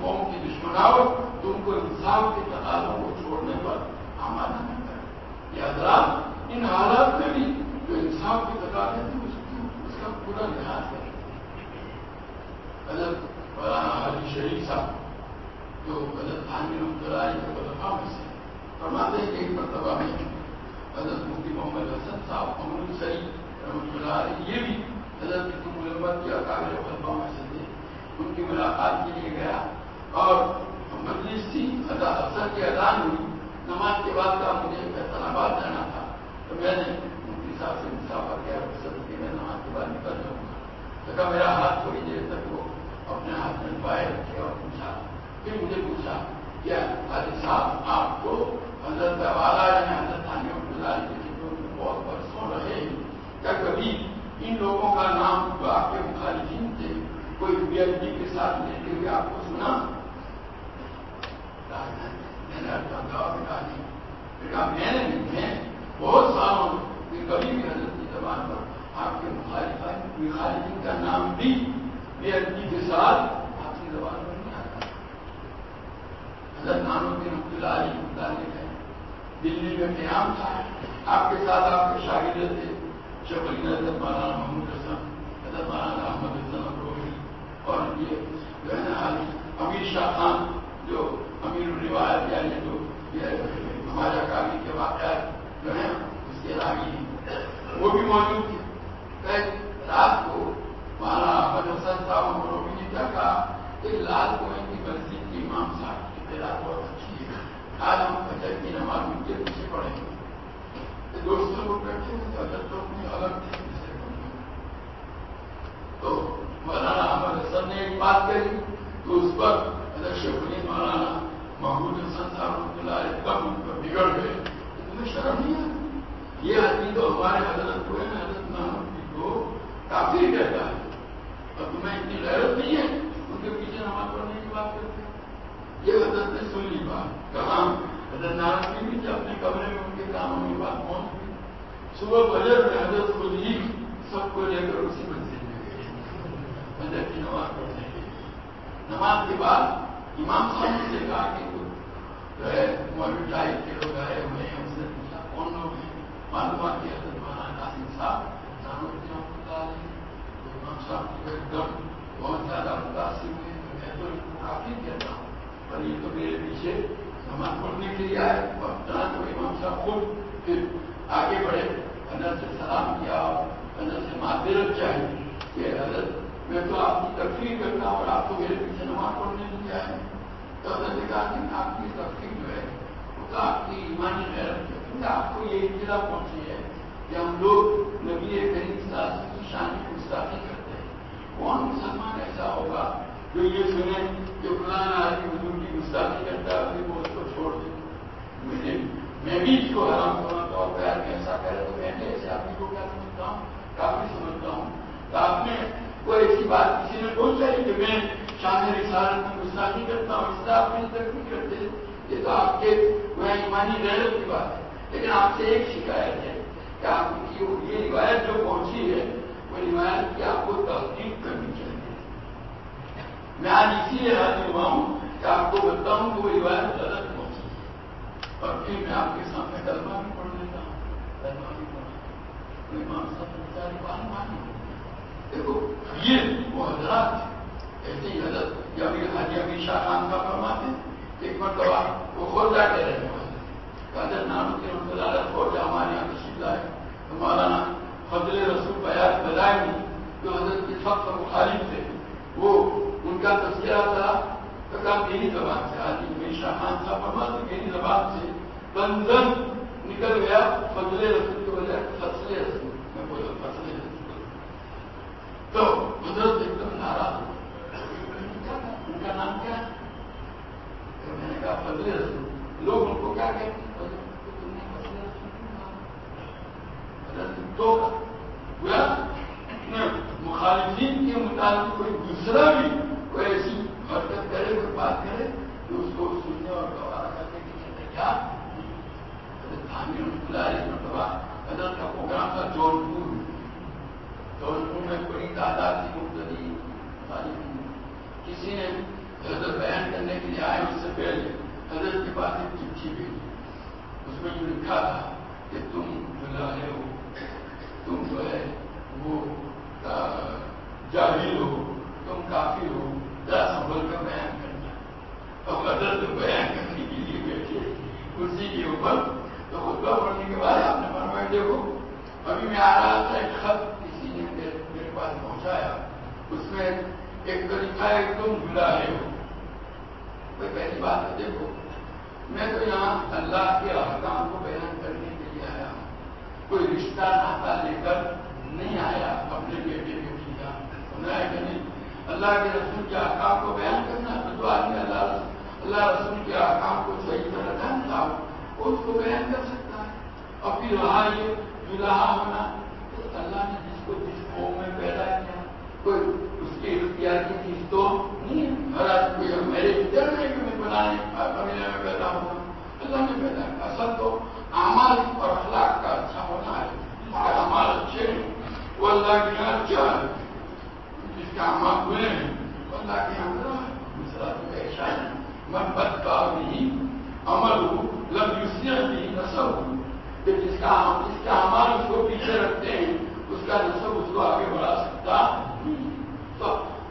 قوم کی دشمناوٹ تم کو انصاف کے تقاضوں کو چھوڑنے پر آمادہ نہ کرے یہ حضرات ان حالات میں بھی جو انصاف کے تقاضے تھے، اس کا پورا لحاظ کرے حضرت مولانا علی شریف صاحب، جو حضرت عامر اللہ کے بدفا میں سے فرماتے ہیں کہ ایک مرتبہ میں حضرت مفتی محمد حسن صاحب، محمد سری رحمۃ اللہ علیہ، یہ بھی حضرت کی ملمت کے اکابر خطبہ میں سے تھے۔ ان کی ملاقات کے لیے گیا۔ اور مجلس تھی افسر کے اذان ہوئی، نماز کے بعد کا مجھے فیصلہ آباد جانا تھا۔ تو میں نے مفتی صاحب سے مسافر کیا افسر کی میں نماز کے بعد نکل جاؤں گا۔ تو کہا، میرا ہاتھ تھوڑی دیر تک وہ اپنے ہاتھ میں پائے رکھے اور پوچھا۔ پھر مجھے پوچھا، کیا حاجی صاحب آپ کو حضرت والا یا یعنی حضرت علی گزار کے میں بہت برسوں رہے کیا کبھی ان لوگوں کا نام جو آپ کے مخالفین تھے؟ کوئی بی کے ساتھ لیتے ہوئے آپ کو سنا؟ میں نے میں بہت سالوں کہ کبھی بھی حضرت کی زبان پر آپ کے مخالف مخالفین کا نام بھی بے ادبی کے ساتھ آپ کی زبان پر نہیں آتا حضرت نام الدین رحمۃ اللہ علیہ متعلق ہے دلی میں قیام تھا آپ کے ساتھ آپ کے شاگرد تھے شفیل حضرت مولانا محمود حسن حضرت مولانا احمد حسن اور یہ جو ہے نا علی شاہ خان جو امیر الروایت یعنی جو ہمارا کابی کے واقعات جو ہیں، اس کے راگی وہ بھی موجود تھے رات کو مولانا احمد صاحب امروہی نے کیا کہا کہ لال کنویں کی مسجد کی امام صاحب کی تعداد بہت اچھی ہے آج ہم فجر کی نماز ان کے پیچھے پڑھیں گے دوستوں کو بیٹھے حضرت تو اپنی الگ تھی تو مولانا احمد حسن نے ایک بات کہی، تو اس پر حضرت شیخ مولانا محمود حسن صاحب رحمۃ اللہ ایک دم ان پر بگڑ گئے۔ تمہیں شرم نہیں آتی یہ آدمی تو ہمارے حضرت کو ہے نا، حضرت محمود جی کو کافی کہتا ہے۔ اور تمہیں اتنی غیرت نہیں ہے؟ ان کے پیچھے نماز پڑھنے کی بات کرتے یہ حضرت نے سن لی بات۔ کہاں؟ حضرت نارائن بھی اپنے کمرے میں ان کے کاموں کی بات پہنچ گئی صبح بجر میں حضرت خود ہی سب کو لے کر اسی مسجد میں گئے۔ حضرت کی نماز پڑھنے کے لیے۔ نماز کے بعد امام صاحب سے کہا کہ جو ہے مولوی ٹائپ کے لوگ آئے ہوئے ہیں اس نے پوچھا کون لوگ ہیں؟ معلومات کی حضرت مولانا قاسم صاحب جانور کے نانوتی رحمۃ اللہ علیہ امام صاحب کی ایک دم بہت زیادہ متاثر ہوئے میں تو ان کو کافی کہتا ہوں پر یہ تو میرے پیچھے نماز پڑھنے کے لیے آئے۔ اور طرح کو امام صاحب خود پھر آگے بڑھے، حضرت سے سلام کیا حضرت سے معذرت چاہیے کہ حضرت میں تو آپ کی تفریح کرتا ہوں اور آپ تو میرے پیچھے نماز پڑھنے کے لیے آئے تو حضرت نے کہا کہ آپ کی تفریح جو ہے، وہ تو آپ کی ایمانی محرت ہے۔ آپ کو یہ اطلاع پہنچی ہے کہ ہم لوگ نبی کریم ساز کی شان کی گستاخی کرتے ہیں۔ کون مسلمان ایسا ہوگا جو یہ سنے کہ فلانا آدمی حضور کی گستاخی کرتا ہے، اپنی وہ اس کو چھوڑ دے۔ مجھے میں بھی اس کو حرام سمجھتا ہوں پیار میں ایسا کرے تو میں نے ایسے آدمی کو کیا سمجھتا ہوں؟ کافی سمجھتا ہوں۔ تو آپ نے کوئی ایسی بات کسی نے پہنچائی کہ میں شان رسالت میں گستاخی کرتا ہوں، اس سے آپ میری ترقی کرتے۔ یہ تو آپ کے وہ ایمانی غیرت کی بات ہے۔ لیکن آپ سے ایک شکایت ہے کہ آپ کی یہ روایت جو پہنچی ہے، وہ روایت کی آپ کو تحقیق کرنی چاہیے۔ میں آج اسی لیے حاضر ہوا ہوں کہ آپ کو بتاؤں کہ وہ روایت غلط پہنچی ہے۔ اور پھر میں آپ کے سامنے کلمہ بھی پڑھ لیتا ہوں۔ کلمہ بھی پڑھ لیتا ہوں۔ امام صاحب بیچارے بات مانی۔ دیکھو یہ وہ حضرات ایسے ہی حضرت یا پھر حاجی امیر شاہ خان کا فرماتے ہیں ایک مرتبہ وہ خورجا کے رہنے والے حضرت نام کے رحمۃ اللہ خورجا ہمارے یہاں تشریف لائے تو مولانا فضل رسول بیاض بدائے جو حضرت کے سب سے مخالف تھے وہ ان کا تذکرہ تھا تو کہا میری زبان سے آج میری شاہ خان صاحب فرما تو میری زبان سے بندن نکل گیا فضل رسول کی وجہ فصل رسول میں بولا فصل رسول تو حضرت ایک دم ناراض ہو ان کا نام کیا ہے؟ میں نے کہا، فضل رسول۔ لوگ ان کو کیا کہتے ہیں؟ تم نے فضل رسول تو مخالفین کے مطابق کوئی دوسرا بھی کوئی ایسی حرکت کرے، کوئی بات کرے تو اس کو سننے اور گوارا کرنے کے لیے تیار مرتبہ حضرت کا پروگرام تھا، جون پور میں بڑی تعداد کی مبتدی کسی نے حضرت بیان کرنے کے لیے آئے اس سے پہلے حضرت کے پاس ایک چٹھی بھیجی۔ اس میں جو لکھا تھا کہ تم بلائے ہو، تم جو ہے وہ جاہل ہو، تم کافی ہو ذرا سنبھل کر بیان کرنا۔ تو حضرت بیان کرنے کے لیے بیٹھے، کرسی کے اوپر، تو خطبہ پڑھنے کے بعد آپ نے فرمایا، دیکھو، ابھی میں آ رہا تھا ایک خط پاس اس میں ایک تو لکھا ہے تم بلا ہے ہو کوئی پہلی بات ہے دیکھو، میں تو یہاں اللہ کے احکام کو بیان کرنے کے لیے آیا ہوں۔ کوئی رشتہ ناتا لے کر نہیں آیا اپنے بیٹے بیٹی کا سنا ہے کہ نہیں؟ اللہ کے رسول کے احکام کو بیان کرنا تو جو آدمی اللہ اللہ رسول کے احکام کو صحیح طرح جانتا ہو اس کو بیان کر سکتا ہے۔ اور پھر رہا یہ دلہا ہونا تو اللہ نے کوئی اس کے اختیار کی چیز تو نہیں ہر آدمی میرے اختیار میں کہ میں بنانے قبیلے میں پیدا ہوتا ہوں اللہ نے پیدا کیا۔ اصل تو اعمال اور اخلاق کا اچھا ہونا ہے۔ جس کے اعمال اچھے ہیں۔ وہ اللہ کے یہاں اچھا ہے۔ جس کے اعمال برے ہیں، وہ اللہ کے یہاں برا ہے۔ دوسرا تو ایسا ہے من بد کا بھی عمل ہو لب یوسیاں بھی نسل ہو۔ جس کا جس کا ہمارا اس کو پیچھے رکھتے ہیں، اس کا نصب اس کو آگے بڑھا سکتا تو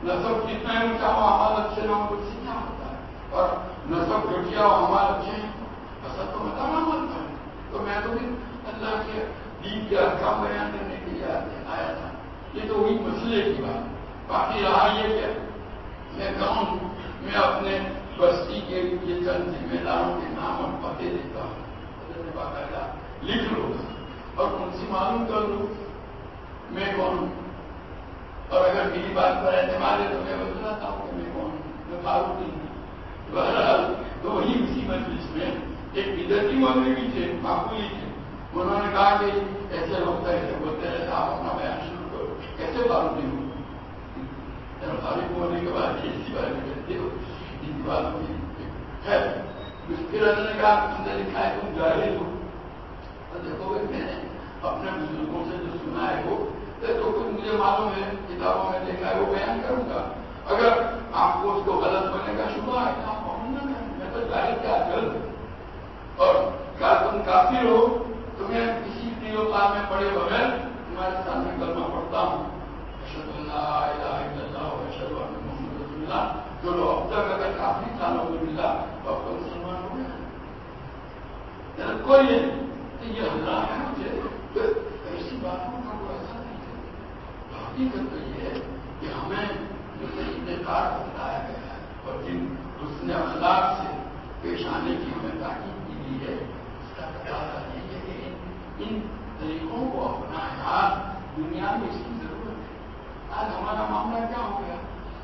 نصب کتنا ہے اونچا ہو ہمارا اچھے نہ ہو اس ہوتا ہے۔ اور نصب گھٹیا ہو ہمارا اچھے ہیں۔ اصل تو متا نہ ہے تو میں تو بھی اللہ کے دین کے احکام بیان کرنے کے لیے آیا تھا یہ تو وہی مسئلے کی بات باقی رہا یہ کہ میں کہوں میں اپنے بستی کے یہ چند ذمہ داروں کے نام اور پتے دیتا ہوں۔ باقاعدہ لکھ لو۔ اور ان سے معلوم کر لو میں کون ہوں؟ اور اگر میری بات پر اعتماد ہے تو میں بتلاتا ہوں کہ میں کون میں فاروق نہیں ہوں۔ بہرحال، تو وہی اسی مجلس میں ایک بدتی والے بھی تھے، معقولی تھے۔ انہوں نے کہا کہ ایسے ہوتا ہے بولتے رہتے آپ اپنا بیان شروع کرو۔ کیسے فاروق نہیں ہوں۔ یعنی فاروق ہونے کے بعد اسی بارے میں کہتے ہو ان باتوں کی ہے پھر اللہ نے کہا، تم نے لکھا ہے، تم جاہل ہو۔ تو دیکھو گے میں نے اپنے بزرگوں سے جو سنا ہے وہ تو کچھ مجھے معلوم ہے، کتابوں میں دیکھا ہے، وہ بیان کروں گا۔ اگر آپ کو اس کو غلط بنے گا شبہ ہے تو آپ میں تو جاہل کیا کر اور کیا تم کافی ہو؟ تمہیں کسی تیو کام میں پڑے بغیر تمہارے سامنے کرنا پڑتا ہوں۔ اشد اللہ الہ الا اللہ اشد محمد رسول اللہ۔ جو لوگ اب تک اگر کافی سالوں میں ملا تو اب تو مسلمان ہو گیا۔ یعنی کوئی نہیں، یہ اللہ ہے مجھے۔ ایسی باتوں کا کوئی ایسا نہیں ہے حقیقت تو یہ ہے کہ ہمیں جو انتظار بتایا گیا ہے اور جن اس نے اخلاق سے پیش آنے کی ہمیں تاکید کی گئی ہے، اس کا تقاضا یہ ہے کہ ان طریقوں کو اپنا آج دنیا میں اس کی ضرورت ہے۔ آج ہمارا معاملہ کیا ہو گیا؟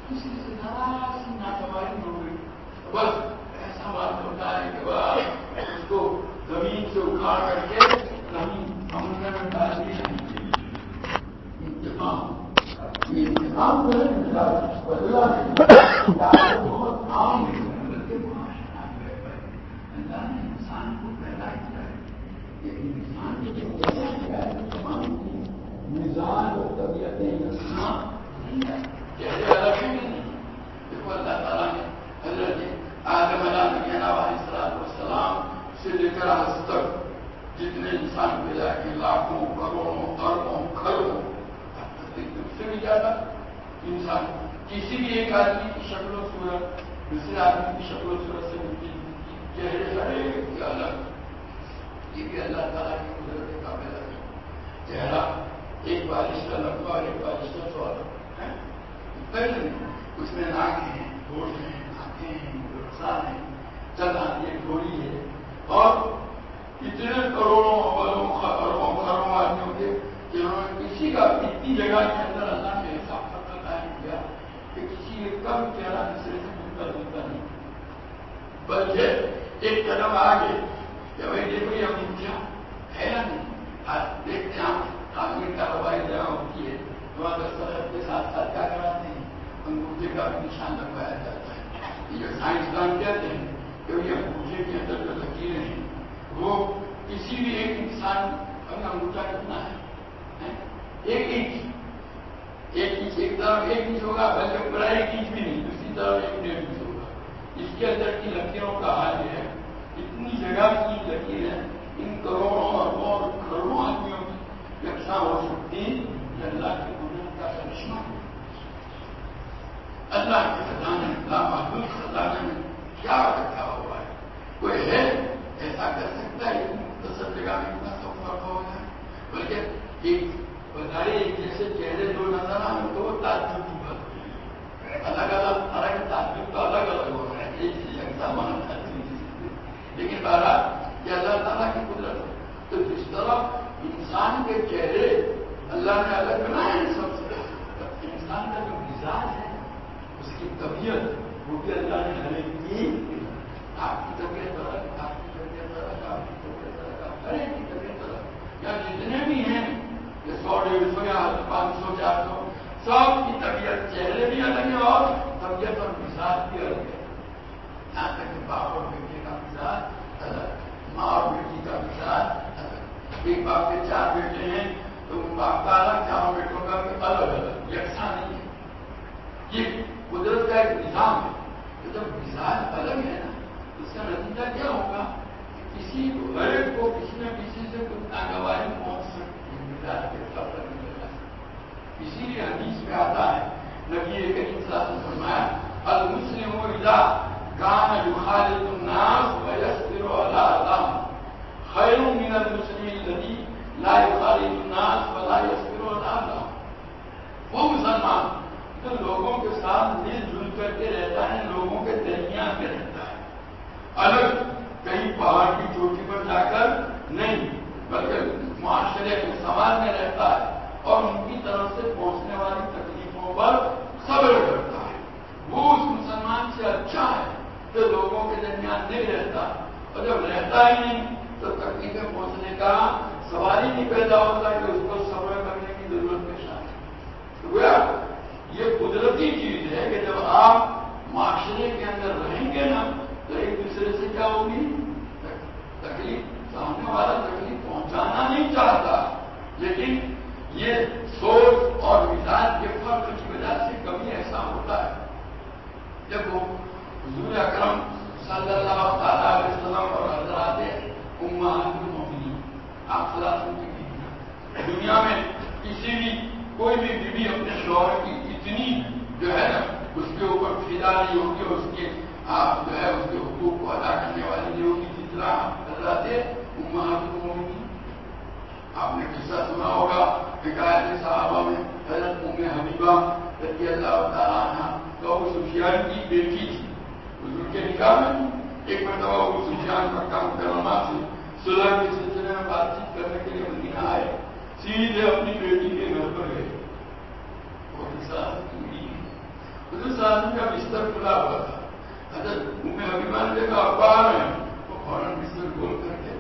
کسی سے ذرا سی ناچواری ہو گئی۔ بس ایسا بات ہوتا ہے کہ بس اس کو زمین سے اکھاڑ کر کے کہیں سمندر میں ڈال دیا انتظام انتظام نے حضرت جتنے انسان پیدا کیے لاکھوں کروڑوں اربوں کھربوں سے بھی زیادہ انسان کسی بھی ایک آدمی کی شکل و صورت، دوسرے آدمی کی شکل و صورت سے ملتی چہرے ہر ایک الگ یہ بھی اللہ تعالیٰ کی قدرت کا پیدا چہرہ، ایک بارش کا لمبا اور ایک بارش کا چوڑا اس میں ناک ہے گوٹ ہیں، آنکھیں ہیں رخسان ہے چل آدمی گھوڑی ہے۔ اور اتنے کروڑوں اربوں خربوں آدمیوں کے جنہوں نے کسی کا اتنی جگہ کے اندر اللہ نے ایسا فخر قائم کیا کہ کسی کا بھی چہرہ دوسرے سے ملتا جلتا نہیں بلکہ ایک قدم آگے کہ بھائی دیکھو یہ انگوٹھیا ہے نا نہیں دیکھتے ہیں تعمیر کا ہوائی جگہ ہوتی ہے وہاں دستخط کے ساتھ ساتھ کیا کراتے ہیں انگوٹھے کا بھی نشان لگوایا جاتا ہے یہ سائنسدان کہتے ہیں کہ یہ انگوٹھے کے اندر جو لکیریں ہیں وہ کسی بھی ایک انسان کا انگوٹھا کتنا ہے؟ ایک انچ۔ ایک انچ ایک طرف ایک انچ ہوگا، بلکہ پورا ایک انچ بھی نہیں، دوسری طرف ایک ڈیڑھ انچ ہوگا۔ اس کے اندر کی لکیروں کا حال یہ ہے، اتنی جگہ کی لکیر ہے ان کروڑوں اربوں اور کروڑوں آدمیوں کی یکساں ہو سکتی اللہ کی قدرت کا کرشمہ اللہ کے خزانے اللہ محدود خزانے میں کیا رکھا ہوا ہے کوئی ہے؟ ایسا کر سکتا ہے مختصر جگہ میں اتنا سب رکھا ہوا ہے؟ بلکہ ایک بتائیے، جیسے چہرے دو نظر آئے تو وہ کی بات الگ الگ الگ تعجب تو الگ الگ ہو رہا ہے ایک ہی یکساں لیکن بہرحال، یہ اللہ تعالیٰ کی قدرت ہے۔ تو جس طرح انسان کے چہرے اللہ نے الگ بنائے سب سے انسان کا جو مزاج ہے، اس کی طبیعت، وہ بھی اللہ نے ہر ایک کی آپ کی طبیعت الگ آپ کی طبیعت الگ آپ کی طبیعت الگ ہر ایک کی طبیعت الگ یا یعنی جتنے بھی ہیں سو ڈیڑھ سو یا پانچ سو، چار سو۔ سب کی طبیعت چہرے بھی الگ ہے اور طبیعت اور مزاج بھی الگ ہے۔ یہاں تک باپ اور بیٹے کا مزاج الگ، ماں اور بیٹی کا مزاج الگ۔ ایک باپ کے چار بیٹے ہیں، تو باپ کا الگ، چاروں بیٹوں کا بھی الگ الگ۔ یکساں نہیں ہے۔ یہ قدرت کا ایک نظام ہے۔ تو جب مزاج الگ ہے نا اس کا نتیجہ کیا ہوگا؟ کسی غریب کو کسی نہ کسی سے کچھ ناگواری پہنچ سکتی اسی لیے حدیث میں آتا ہے نبی کریم صلی اللہ علیہ وسلم فرمایا المسلم اذا كان يخالط الناس ويصبر على اذاهم خير من المسلم الذي لا يخالط الناس ولا يصبر على اذاهم وہ مسلمان جو لوگوں کے ساتھ مل جل کر کے رہتا ہے لوگوں کے درمیان میں رہتا ہے الگ کہیں پہاڑ کی چوٹی پر جا کر نہیں بلکہ معاشرے میں سماج میں رہتا ہے اور ان کی طرف سے پہنچنے والی تکلیفوں پر صبر کرتا ہے۔ وہ اس مسلمان سے اچھا ہے جو لوگوں کے درمیان نہیں رہتا۔ اور جب رہتا ہی نہیں تو تکلیفیں پہنچنے کا سوال ہی نہیں پیدا ہوتا کہ اس کو صبر کرنے کی ضرورت پیش آئے یہ قدرتی چیز ہے کہ جب آپ معاشرے کے اندر رہیں گے نا تو ایک دوسرے سے کیا ہوگی؟ تکلیف سامنے والا تکلیف پہنچانا نہیں چاہتا۔ لیکن یہ سوچ اور مزاج کے فرق کی وجہ سے کبھی ایسا ہوتا ہے۔ دیکھو، حضور اکرم صلی اللہ تعالیٰ علیہ وسلم اور حضرات المومنین آپ کی دنیا میں کسی بھی، کوئی بھی بیوی اپنے شوہر کی اتنی جو ہے نا، اس کے اوپر فدا نہیں ہوگی اس کے آپ جو ہے، اس کے حقوق کو ادا کرنے والی نہیں ہوگی جتنا حضرات المومنین آپ نے قصہ سنا ہوگا حکایت صحابہ میں، حضرت ام حبیبہ رضی اللہ تعالیٰ عنہ تو ابو سفیان کی بیٹی تھی۔ حضور کے نکاح میں ایک مرتبہ ابو سفیان مکہ مکرمہ سے صلح کے سلسلے میں بات چیت کرنے کے لیے مدینہ آئے۔ سیدھے اپنی بیٹی کے گھر پر گئے۔ حضور صاحب کا بستر کھلا ہوا تھا۔ حضرت ام حبیبہ نے دیکھا، اخبار ہے وہ فوراً بستر کھول کر کے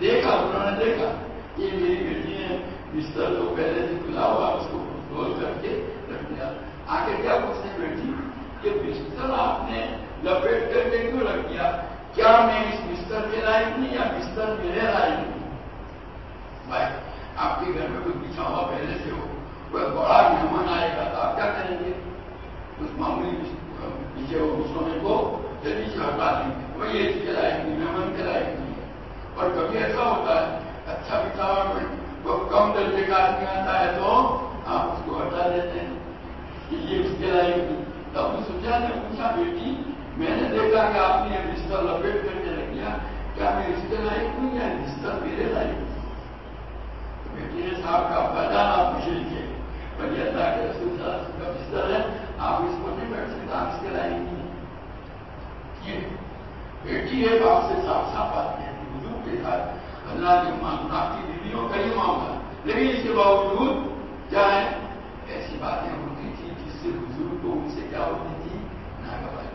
دیکھا، انہوں نے دیکھا، یہ میری بیٹی بستر تو پہلے سے کھلا ہوا اس کو کھول کر کے رکھ دیا آگے کیا پوچھتے بیٹی؟ کہ بستر آپ نے لپیٹ کر کے کیوں رکھ دیا؟ کیا میں اس بستر کے لائق نہیں یا بستر میرے لائق نہیں بھائی، آپ کے گھر میں کوئی بچھا ہوا پہلے سے ہو، کوئی بڑا مہمان آئے گا تو آپ کیا کریں گے؟ اس معمولی پیچھے وہ سونے کو جلدی سے ہٹا دیں گے وہ یہ اس کے لائق نہیں، مہمان کے لائق نہیں اور کبھی ایسا ہوتا ہے اچھا بچھاوا کوئی وہ کم درجے کا آدمی آتا ہے تو آپ اس کو ہٹا دیتے ہیں۔ یہ اس کے لائق تو ابو سفیا نے پوچھا، بیٹی، میں نے دیکھا کہ آپ نے یہ بستر لپیٹ کر کے رکھ دیا کیا میں اس کے لائق ہوں یا بستر میرے لائق ہوں بیٹی نے صاحب کا بدان آپ مجھے لکھے پر یہ اللہ کے رسول صلی کا بستر ہے، آپ اس کو نہیں بیٹھ سکتے، آپ اس کے لائق نہیں بیٹی ہے آپ سے صاف صاف بات ہے کے ساتھ اللہ کے معاملات کی بیویوں کا ہی معاملہ۔ لیکن اس کے باوجود کیا ہے؟ ایسی باتیں ہوتی تھی جس سے حضور کو ان سے کیا ہوتی تھی؟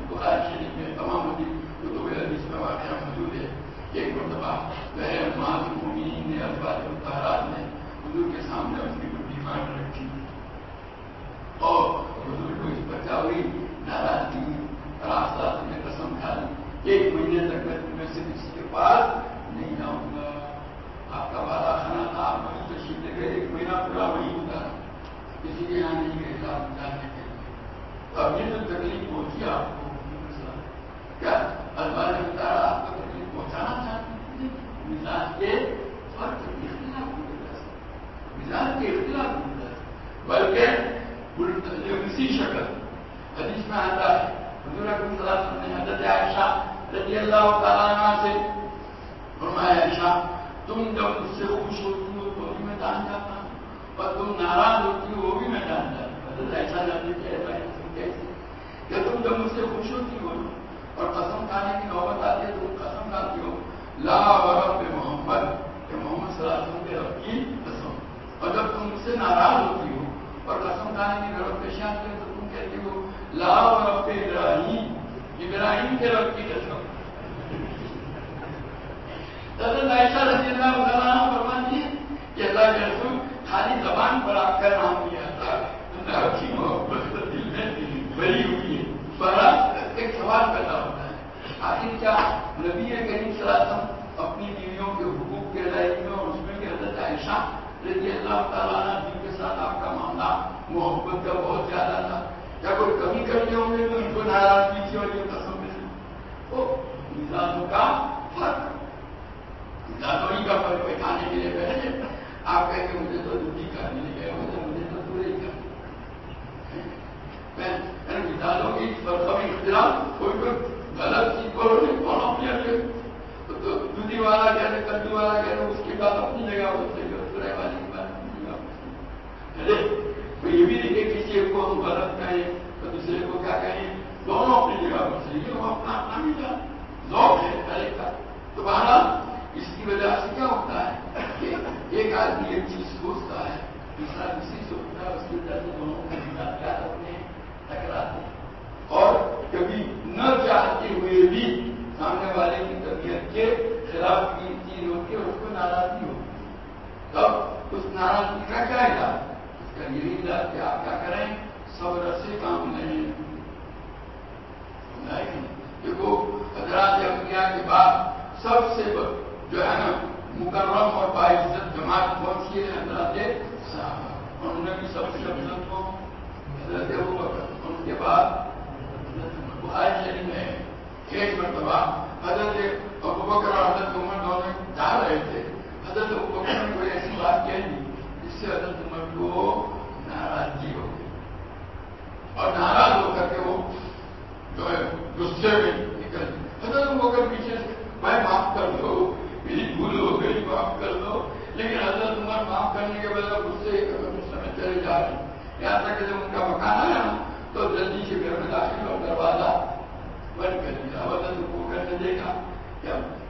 قرآن شریف میں تمام ہوتی کتب حدیث میں واقعہ موجود ہے ایک مرتبہ غیر ماض ممین نے، ازواج الطہرات نے حضور کے سامنے اپنی کوئی ڈیمانڈ رکھی۔ اور حضور کو اس پر کیا ہوئی؟ ناراضگی، راستہ نے قسم کھا لی۔ ایک مہینے تک میں تمہیں سے کسی کے پاس نہیں جاؤں گا۔ آپ کا وعدہ کھانا تھا آپ وہیں تشریف لے گئے ایک مہینہ پورا وہی ہوتا کسی کے یہاں نہیں گئے آپ جانے کے لیے تو اب یہ جو تکلیف پہنچی آپ کو کیا اللہ نے بتایا آپ کو تکلیف پہنچانا چاہتے ہیں مزاج کے فرق کے اختلاف کی وجہ مزاج کے اختلاف کی وجہ بلکہ اسی شکل حدیث میں آتا ہے حضور اکرم صلی اللہ علیہ وسلم نے حضرت عائشہ رضی اللہ تعالیٰ سے فرمایا ایسا تم جب اس سے خوش ہوتی ہو تو بھی میں جان جاتا ہوں اور تم ناراض ہوتی ہو وہ بھی میں جان جاتا ہوں ایسا جانتے کیسے؟ کہ تم جب مجھ سے خوش ہوتی ہو اور قسم کھانے کی نوبت آتی ہے تو تم قسم کھاتی ہو۔ لا رب محمد، کہ محمد صلی اللہ علیہ وسلم کے رب کی قسم۔ اور جب تم مجھ سے ناراض ہوتی ہو اور قسم کھانے کی ضرورت پیش آتی ہے تو تم کہتی ہو، لا رب ابراہیم ابراہیم کے رب کی قسم ایسا رضی اللہ عنہ فرماتی ہے کہ اللہ کے رسول خالی زبان پر آپ کا نام لیا تھا کی محبت دل میں بری ہوئی ہے بڑا ایک سوال پیدا ہوتا ہے آخر کیا نبی کریم صلی اللہ علیہ وسلم اپنی بیویوں کے حقوق کے ادائیگی میں اور اس میں بھی حضرت عائشہ رضی اللہ تعالیٰ جن کے ساتھ آپ کا معاملہ محبت کا بہت زیادہ تھا کیا کوئی کمی کرتے ہوں گے تو ان کو ناراضگی تھی اور یہ قسم میں سے مزاجوں کا فرق مزاجوں کا فرق ہے کے لیے پہلے آپ کہیں گے مجھے تو دودھی کا مل گیا مجھے مجھے تو پورے ہی کا کی فرق اختلاف، کوئی کوئی غلط چیز بولو نہیں کون اپنی دودھی والا کہہ رہے، کدو والا کہہ رہے، اس کی بات اپنی جگہ ہوتی ہے والی کی بات اپنی جگہ ہوتی ہے یہ بھی نہیں کہ کسی ایک کو ہم غلط کہیں تو دوسرے کو کیا کہیں؟ دونوں اپنی جگہ پر صحیح ہے وہ اپنا اپنا بھی کا ذوق ہے، ہر ایک کا۔ تو بہرحال اس کی وجہ سے کیا ہوتا ہے؟ کہ ایک آدمی ایک چیز سوچتا ہے، دوسرا دوسری سوچتا ہے، اس کی وجہ سے دونوں کے بات کیا کرتے ہیں؟ ٹکراتے ہیں۔ اور کبھی نہ چاہتے ہوئے بھی سامنے والے کی طبیعت کے خلاف کی چیز ہوتی ہے اس کو ناراضی ہوتی ہے۔ تب اس ناراضگی کا کیا علاج؟ اس کا یہی علاج کہ آپ کیا کریں؟ سب رسے کام لیں۔ دیکھو، حضرات انبیاء کے بعد سب سے جو ہے نا، مکرم اور باعزت جماعت کون سی ہے؟ حضرات صاحب۔ انہوں نے سب سے عزت کو حضرت ان کے بعد بخاری شریف میں ایک مرتبہ حضرت ابو بکر اور حضرت عمر دونوں جا رہے تھے۔ حضرت ابو بکر نے کوئی ایسی بات کہہ دی جس سے حضرت عمر کو ناراضگی ہو گئی۔ اور ناراض ہو کر کے وہ جو ہے، غصے میں نکل حضرت ہو کر پیچھے سے، میں معاف کر دو میری بھول ہو گئی، معاف کر دو۔ لیکن حضرت عمر معاف کرنے کے بجائے غصے غصے میں چلے جا رہے ہیں۔ یہاں تک کہ جب ان کا مکان آیا تو جلدی سے گھر میں داخل اور دروازہ بند کر دیا۔ حضرت کو کر نے دیکھا کہ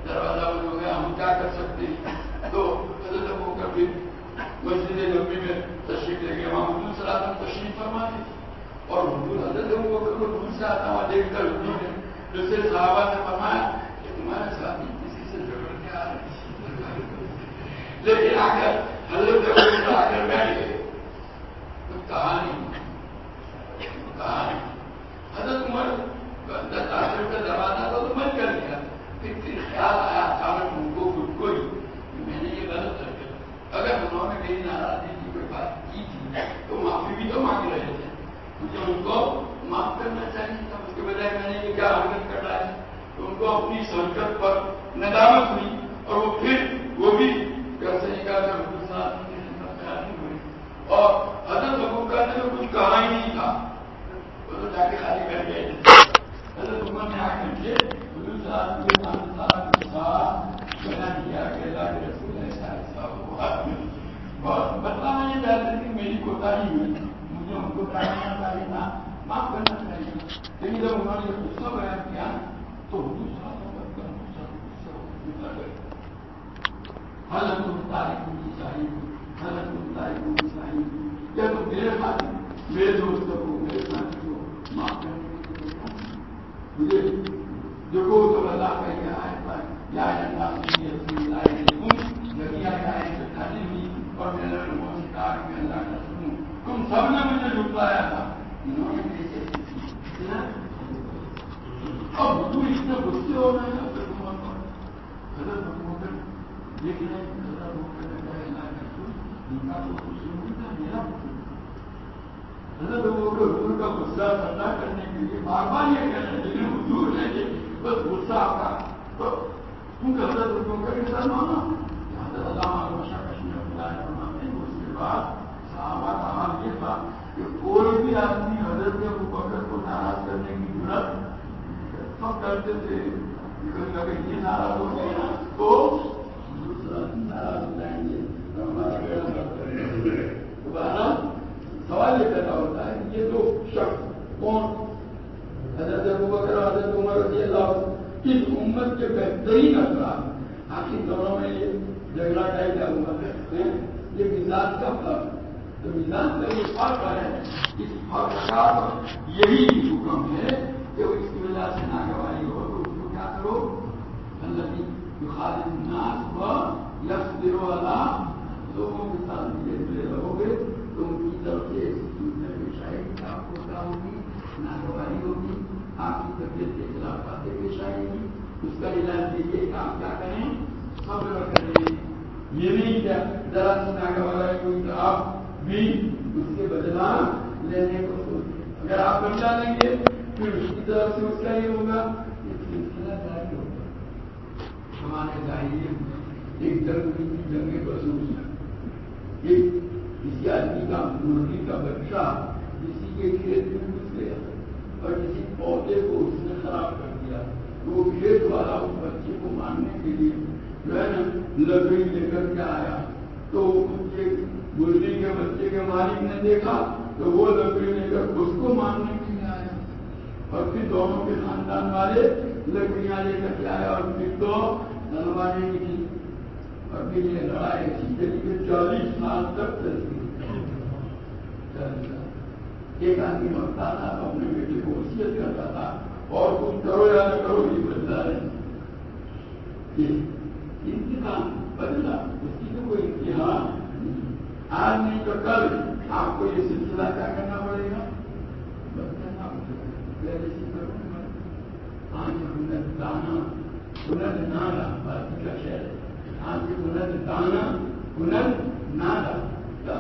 دروازہ بند ہو گیا، ہم کیا کر سکتے ہیں؟ تو حضرت کو کر بھی مسجد نبی میں تشریف لے گئے۔ وہاں حضور صلی اللہ علیہ وسلم تشریف فرما دی اور حضور حضرت ابو کو دور سے آتا ہوا دیکھ کر حضور نے دوسرے صحابہ سے فرمایا کہ تمہارے ساتھی کسی سے جھگڑ کے آ رہے لیکن آ کر حضرت آ کر بیٹھ گئے۔ کچھ کہا نہیں۔ حضرت عمر داخل کا دروازہ تو بند کر دیا۔ پھر پھر خیال آیا اچانک ان کو خود کو ہی میں نے یہ غلط کر دیا۔ اگر انہوں نے میری ناراضگی کی کوئی بات کی تھی، تو معافی بھی تو مانگ رہے تھے۔ مجھے ان کو معاف کرنا چاہیے تھا۔ اس کے بجائے میں نے یہ کیا حرکت کر رہا ہے۔ تو ان کو اپنی سرکت پر ندامت ہوئی۔ اور وہ پھر وہ بھی گھر سے اور حضرت حکومت نے کچھ کہا ہی نہیں تھا۔ وہ تو جا کے خالی کر گئے۔ حضرت عمر نے آ کر کے بتلا میں۔ یہ چاہتے کہ میری کوتا ہی ہوئی۔ مجھے ان کو ڈرانا چاہیے تھا معاف کرنا چاہیے۔ لیکن جب انہوں نے غصہ بیان کیا تو حالت تاریخ کی چاہیے حالت تاریخ کی چاہیے۔ کیا تو میرے خاطر میرے دوستوں کو، میرے ساتھی کو معاف کرنے کے لیے مجھے دیکھو تو اللہ کا یہ آئے پر، یا اللہ کی لائے جبھی آئے خالی ہوئی۔ اور میں نے لوگوں سے کہا کہ اللہ کا سنوں تم سب نے مجھے لٹایا تھا۔ انہوں نے کیسے اب حضور اتنے غصے ہو رہے ہیں، حضرت عمر پر۔ حضرت ابوبکر دیکھ حضور کا غصہ ٹھنڈا کرنے کے لیے بار بار یہ کہہ رہے ہیں لیکن حضور نے کہ بس غصہ آپ کا تو کیونکہ حضرت ابوبکر کے ساتھ مانا حضرت اللہ ہمیشہ کشمیر خدا نے فرماتے ہیں اس کے بعد صحابہ کا حال یہ تھا کہ کوئی بھی آدمی حضرت ابو بکر کو ناراض کرنے کی ضرورت سب کرتے تھے کبھی یہ ناراض ہو گئے تو ناراض ہو جائیں گے دوبارہ سوال یہ پیدا ہوتا ہے یہ دو شخص کون حضرت بکر حضرت عمر رضی اللہ کس امت کے بہترین افراد آخر دونوں میں یہ جھگڑا ٹائپ کا ہوا ہے یہ مزاج کا فرق تو مزاج کا یہ فرق ہے اس فرق کا یہی حکم ہے کہ اس کی وجہ سے ناگواری ہو تو کیا کرو اللہ جو خالد الناس و یس دلو اللہ لوگوں کے ساتھ ملے ملے رہو گے تو ان کی طرف سے پیش آئے گی آپ کو کیا ہوگی؟ ناگواری ہوگی۔ آپ کی طبیعت کے خلاف باتیں پیش آئے گی۔ اس کا علاج یہ کہ آپ کیا کریں؟ صبر کریں۔ یہ نہیں کیا، ذرا سی ناگواری ہوئی تو آپ بھی اس کے بدلا لینے کو سوچیں۔ اگر آپ بن جانیں گے، پھر اس کی طرف سے اس کا یہ ہوگا۔ یہ سلسلہ جاری ہوگا۔ زمانے ظاہری ایک جنگ کی جنگ بسوس ایک کسی آدمی کا مرغی کا بچہ کسی کے کھیت میں گھس گیا اور کسی پودے کو اس نے خراب کر دیا۔ تو وہ کھیت والا اس بچے کو مارنے کے لیے جو ہے نا لکڑی لے کر کے آیا۔ تو اس کے مرغی کے بچے کے مالک نے دیکھا تو وہ لکڑی لے کر اس کو مارنے کے لیے آیا۔ اور پھر دونوں کے خاندان والے لکڑیاں لے کر کے آئے اور پھر تو تلواریں کی اور پھر یہ لڑائی اسی طریقے چالیس سال تک چلتی ایک آدمی مرتا تھا، تو اپنے بیٹے کو وصیت کرتا تھا، اور کچھ کرو یا نہ کرو، یہ بدلا ہے۔ انتظام بدلا، اس کی تو کوئی امتحان آج نہیں تو کل۔ آپ کو یہ سلسلہ کیا کرنا پڑے گا؟ بدلنا پڑے گا۔ آج ہنر دانا ہنر نالا باقی کا شہر۔ آج ہنر دانا ہنر نالا۔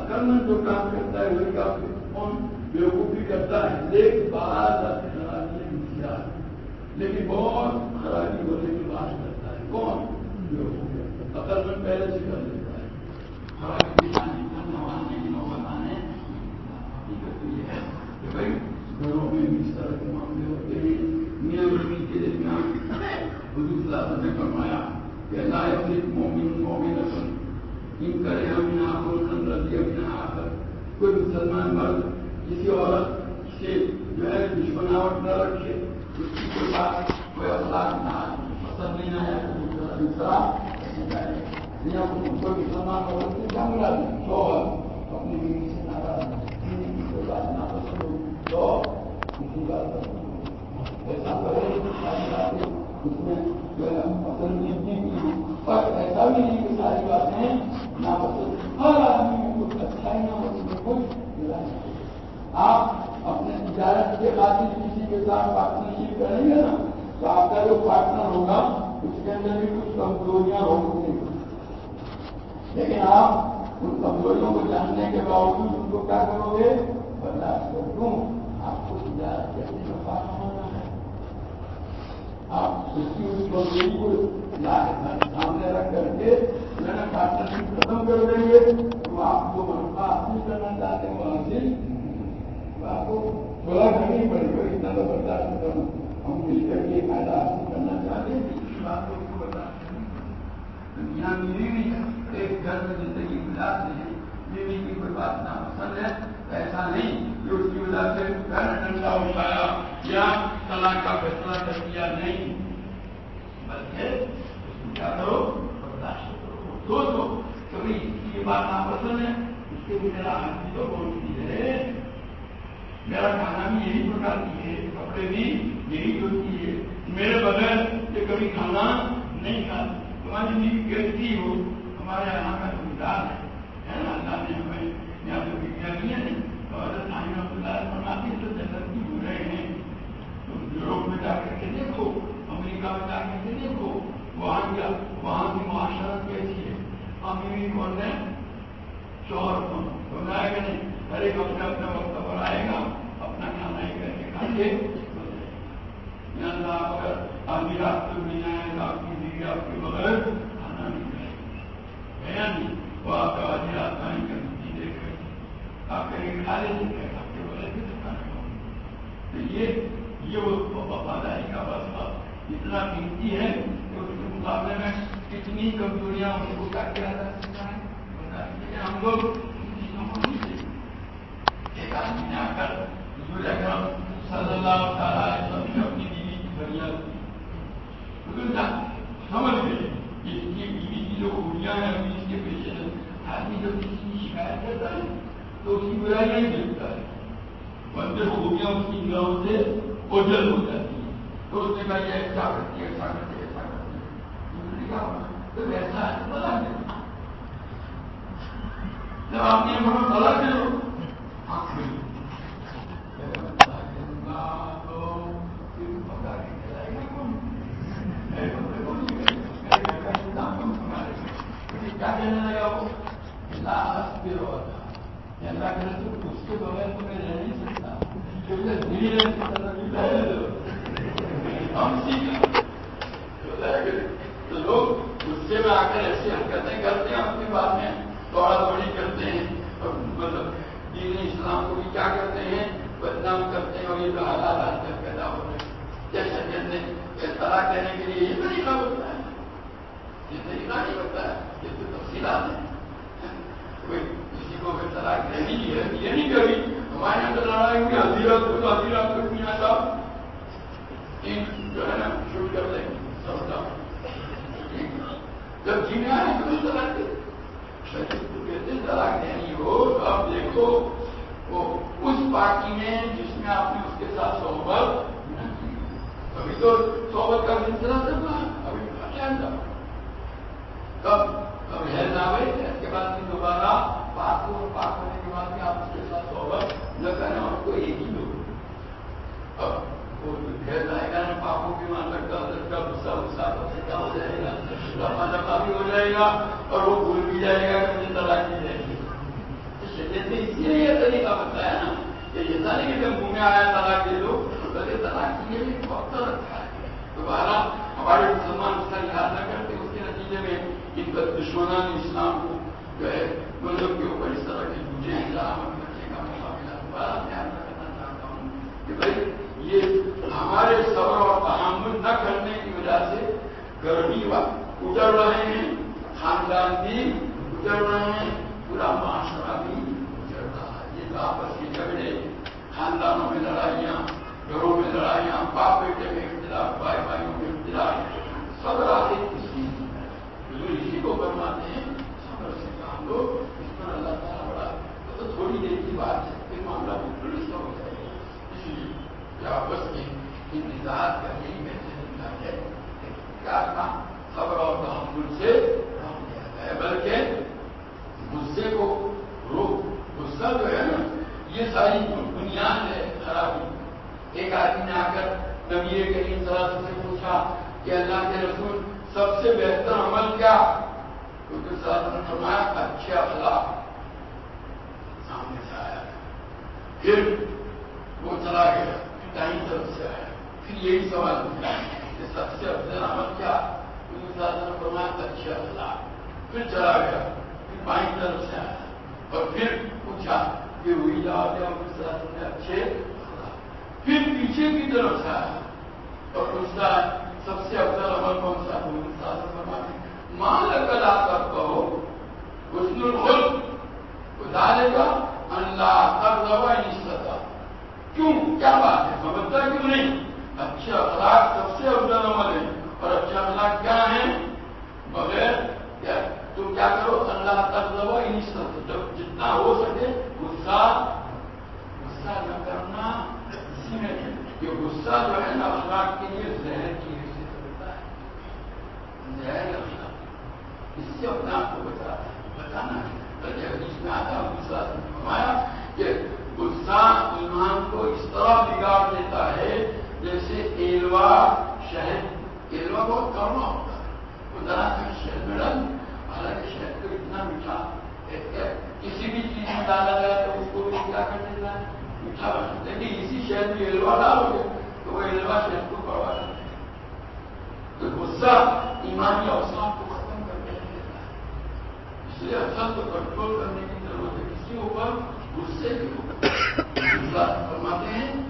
کرنا جو کام کرتا ہے، وہی کام کون بیوقوفی کرتا ہے؟ لیکن بعض لیکن بہت خرابی ہونے کی بات کرتا ہے۔ کون بیوقوفی عقل میں پہلے سے کر لیتا ہے۔ خرابی بھائی، گھروں میں اس طرح کے معاملے ہوتے ہیں۔ میاں بیوی کے درمیان حضور نے فرمایا۔ کہ لا مومن مومن اصل ان کرے ہم یہاں رضی آ کر کوئی مسلمان مرد کسی عورت سے جو ہے دشمناوٹ نہ رکھے، اس کی کوئی بات کوئی اخلاق نہ پسند نہیں آیا دوسرا کوئی مسلمان عورت جنگ رہا اپنی بیوی سے ناراض کی کوئی بات نہ پسند ہو، تو بات ایسا کرے اس میں جو ہے پسندیدگی کی ایسا بھی نہیں کہ ساری باتیں ناپسند ہر آدمی میں کچھ اچھا ہی نہ پسند کچھ آپ اپنے تجارت کے خاطر کسی کے ساتھ پارٹنرشپ کریں گے نا تو آپ کا جو پارٹنر ہوگا اس کے اندر بھی کچھ کمزوریاں ہوں گی لیکن آپ ان کمزوریوں کو جاننے کے باوجود ان کو کیا کرو گے؟ برداشت کر دوں۔ آپ کو تجارت کے اپنے نفا ہونا ہے آپ اس کی اس کو سامنے رکھ کر کے میں نے پارٹنرشپ ختم کر دیں گے۔ تو آپ کو منفا حاصل کرنا چاہتے ہیں وہ حاصل آپ کو تھوڑا کرنی پڑے گا اتنا تو برداشت کروں۔ ہم مل کر کے فائدہ حاصل کرنا چاہتے ہیں۔ اس بات کو برداشت کریں یہاں میری بھی ایک گھر میں زندگی گزارتے ہیں بیوی کی کوئی بات ناپسند ہے۔ ایسا نہیں کہ اس کی وجہ سے گھر ڈنڈا اٹھایا یا طلاق کا فیصلہ کر دیا نہیں۔ بلکہ اس کو کیا کرو برداشت کرو۔ دوستو کبھی اس کی بات ناپسند ہے، اس کے بھی میرا آدمی تو بولتی ہے۔ میرا کھانا بھی یہی پکا ہے، کپڑے بھی یہی دھوتی ہے۔ میرے بغیر یہ کبھی کھانا نہیں کھاتی تمہاری بیوی کیسی ہو، ہمارے یہاں کا جو مزاج ہے نا؟ اللہ نے ہمیں یہاں پہ تو جنت کی ہو رہے ہیں تم یوروپ میں جا کر کے دیکھو، امریکہ میں جا کر کے دیکھو، وہاں کیا، وہاں کی معاشرت کیسی ہے؟ کون ہے شوہر کون سمجھائے گا نہیں۔ ہر ایک اپنے اپنے وقت پر آئے گا، اپنا کھانا ہی کر کے اگر آدمی تو آپ کی بیوی آپ کے بغیر کھانا نہیں کھائے گا نہیں، وہ آپ کا آدھی رات پانی کر آپ کہیں کھا لیجیے آپ کے بغیر بھی کھانا تو یہ یہ وہ وفاداری کا واسطہ اتنا قیمتی ہے کہ اس کے مقابلے میں کتنی کمزوریاں اس کو کیا کیا جا سکتا ہے۔ ہم لوگ ایک آدمی نے آ کر حضور اکرم صلی اللہ تعالیٰ علیہ وسلم نے اپنی بیوی کی فریاد کی سمجھ گئے۔ کہ اس کی بیوی کی جو خوبیاں ہیں اس کے پیچھے آدمی جب کسی کی شکایت کرتا ہے تو اس کی برائیاں ہی دیکھتا ہے بندے خوبیاں اس کی نگاہوں سے اوجل ہو جاتی ہیں تو اس نے کہا یہ ایسا کرتی ہے ایسا کرتی ہے ایسا کرتی ہے تو ایسا ہے بتا دیں جب آپ نے بڑا بڑا کرو کیا کہنے لگا وہ لاس پھر ہوتا اللہ اس کے بغیر تو میں رہ نہیں سکتا کیونکہ دھیرے ہم تو لوگ غصے میں آ کر ایسی حرکتیں کرتے ہیں اپنی بات میں دوڑا دوڑی کرتے ہیں اور مطلب دین اسلام کو بھی کیا کرتے ہیں بدنام کرتے ہیں اور یہ حالات آج پیدا ہو رہے ہیں جیسے کہتے طلاق کے لیے یہ طریقہ یہ طریقہ نہیں یہ تو تفصیلات ہیں۔ کوئی کو اگر طلاق دینی ہے یہ نہیں کبھی ہمارے یہاں تو لڑائی ہوئی ہزی رات کو ہزی رات کو میاں صاحب جو ہے نا شوٹ کر دیں سب کا جب جینے آئے تو طلاق دے کہتے طلاق دینی ہو تو آپ دیکھو وہ اس پارٹی میں جس میں آپ نے اس کے ساتھ صحبت ابھی تو صحبت کا سلسلہ چل رہا ہے ابھی کیا کب اس کے بعد دوبارہ پاک ہو پاک ہونے کے بعد آپ اس کے ساتھ صحبت نہ کریں ایک ہی دو اب وہ جائے گا نا، پاپوں کی مان لگتا غصہ غصہ کیا ہو جائے گا؟ لفا بھی ہو جائے گا، اور وہ بھول بھی جائے گا کہ طلاق جائے گی۔ شریعت نے لیے یہ طریقہ بتایا نا کہ یہ سارے جب آیا طلاق طلاق کے لیے بھی رکھا ہے۔ دوبارہ ہمارے مسلمان اس کا لحاظ نہ کرتے، اس کے نتیجے میں ان کا دشمنان اسلام کو جو ہے ملک کے اوپر اس طرح کے دوسرے علامت رکھنے کا موقع ملا دوبارہ دھیان رکھنا چاہتا ہوں کہ بھائی، یہ ہمارے صبر اور تحمل نہ کرنے کی وجہ سے گرمی وقت گزر رہے ہیں، خاندان بھی گزر رہے ہیں، پورا معاشرہ بھی گزر رہا ہے۔ یہ آپس کے جھگڑے، خاندانوں میں لڑائیاں، گھروں میں لڑائیاں، باپ بیٹے میں اختلاف، بھائی بھائیوں میں اختلاف، سب راتے سے اس پر اللہ تعالیٰ بڑا تو تھوڑی دیر کی بات ہے، پھر معاملہ بالکل اس کا ہو جائے گا اس لیے آپس کے انتظار کا یہی محسوس ہے کیا کام صبر اور تحمل سے کام کیا جائے بلکہ غصے کو روک غصہ جو ہے نا، یہ ساری بنیاد ہے خرابی ایک آدمی نے آ کر نبی کریم صلی اللہ علیہ وسلم سے پوچھا کہ اللہ کے رسول سب سے بہتر عمل کیا؟ کیونکہ صلی اللہ علیہ وسلم فرمایا اچھے اخلاق سامنے سے آیا پھر وہ چلا گیا، پھر دائیں طرف سے آیا۔ پھر یہی سوال پوچھا کہ سب سے افضل عمل کیا؟ کیونکہ صلی اللہ علیہ وسلم فرمایا اچھے اخلاق پھر چلا گیا، پھر بائیں طرف سے آیا۔ اور پھر پوچھا کہ وہی جواب دیا صلی اللہ نے اچھے پھر پیچھے کی طرف سے آیا۔ اور پوچھتا ہے سب سے افضل عمل کون سا؟ فرماتے مان کر آپ کرتا حسن الخل خدا ڈالے گا اللہ تب دبا نہیں کیوں؟ کیا بات ہے؟ سمجھتا کیوں نہیں؟ اچھے اخلاق سب سے افضل عمل ہے، اور اچھے اخلاق کیا ہیں؟ بغیر کیا؟ تو کیا کرو؟ اللہ تب دبا نہیں جب جتنا ہو سکے، غصہ غصہ نہ کرنا، اسی میں یہ غصہ جو ہے نا، اخلاق کے لیے زہر کی حیثیت ہوتا ہے۔ زہر اخلاق۔ اس سے اپنے آپ کو بتا بتانا ہے جس میں آتا غصہ فرمایا کہ غصہ ایمان کو اس طرح بگاڑ دیتا ہے جیسے ایلوا شہد ایلوا بہت کڑوا ہوتا ہے وہ ذرا سا شہد میں ڈال حالانکہ شہد کو اتنا میٹھا کسی بھی چیز میں ڈالا جائے تو اس کو بھی کیا کر دیتا ہے میٹھا بنا لیکن اسی شہر میں ایلوا ڈالو گے تو وہ ایلوا شہر کو پڑوا کرتے ہیں تو غصہ ایمانی اوسان کو ختم کر کے دیتا ہے اس کو کنٹرول کرنے کی ضرورت ہے کسی اوپر؟ غصے کے اوپر۔ فرماتے ہیں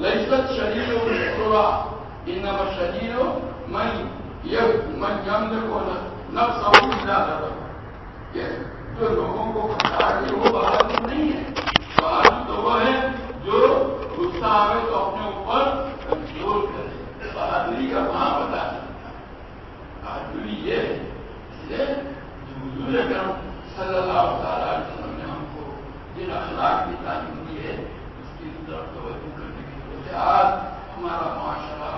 لذت شریر و سوا ان شریر ہو میں یہ میں جنگ کو نفس اور زیادہ جو لوگوں کو وہ بہادر نہیں ہے۔ بہادر تو وہ ہے جو غصہ آئے تو اپنے اوپر کنٹرول کرے۔ بہادری کا وہاں بتا سکتا بہادری یہ ہے رسول کرم صلی اللہ تعالیٰ علیہ وسلم نے ہم کو جن اخلاق کی تعلیم دی ہے اس کی طرف توجہ کرنے کی ضرورت ہے آج ہمارا معاشرہ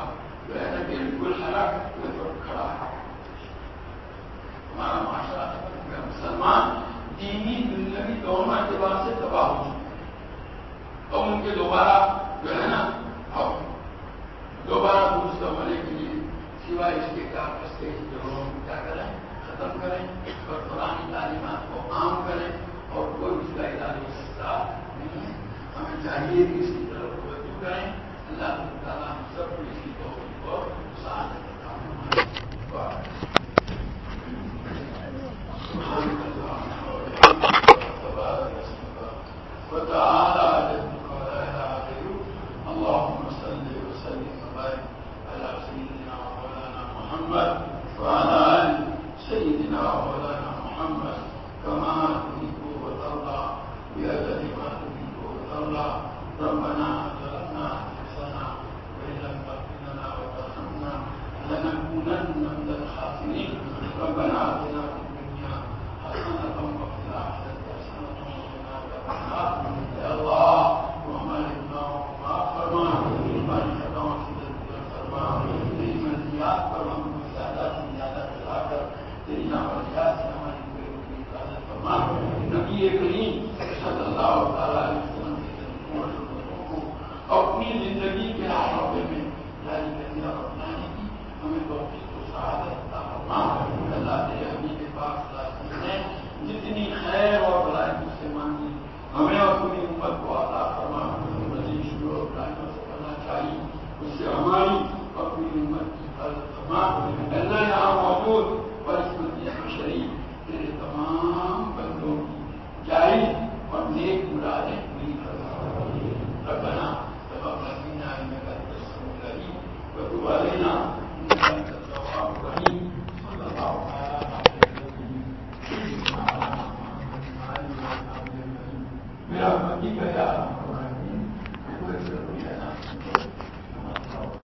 جو ہے نا بالکل ہلاکت کے کھڑا ہے ہمارا معاشرہ مسلمان دینی دنیا دونوں اعتبار سے تباہ ہو چکے ہیں اور ان کے دوبارہ جو ہے نا دوبارہ درست ہونے کے لیے سوائے اس کے کاغذ کے ضرورت کیا کریں ختم کریں اس پر قرآن تعلیمات کو عام کریں اور کوئی اس کا ادارہ سکتا نہیں ہے ہمیں چاہیے کہ اس کی طرف توجہ کریں اللہ تعالیٰ ہم سب کو اسی کی توجہ کو ساتھ ہمارے بتا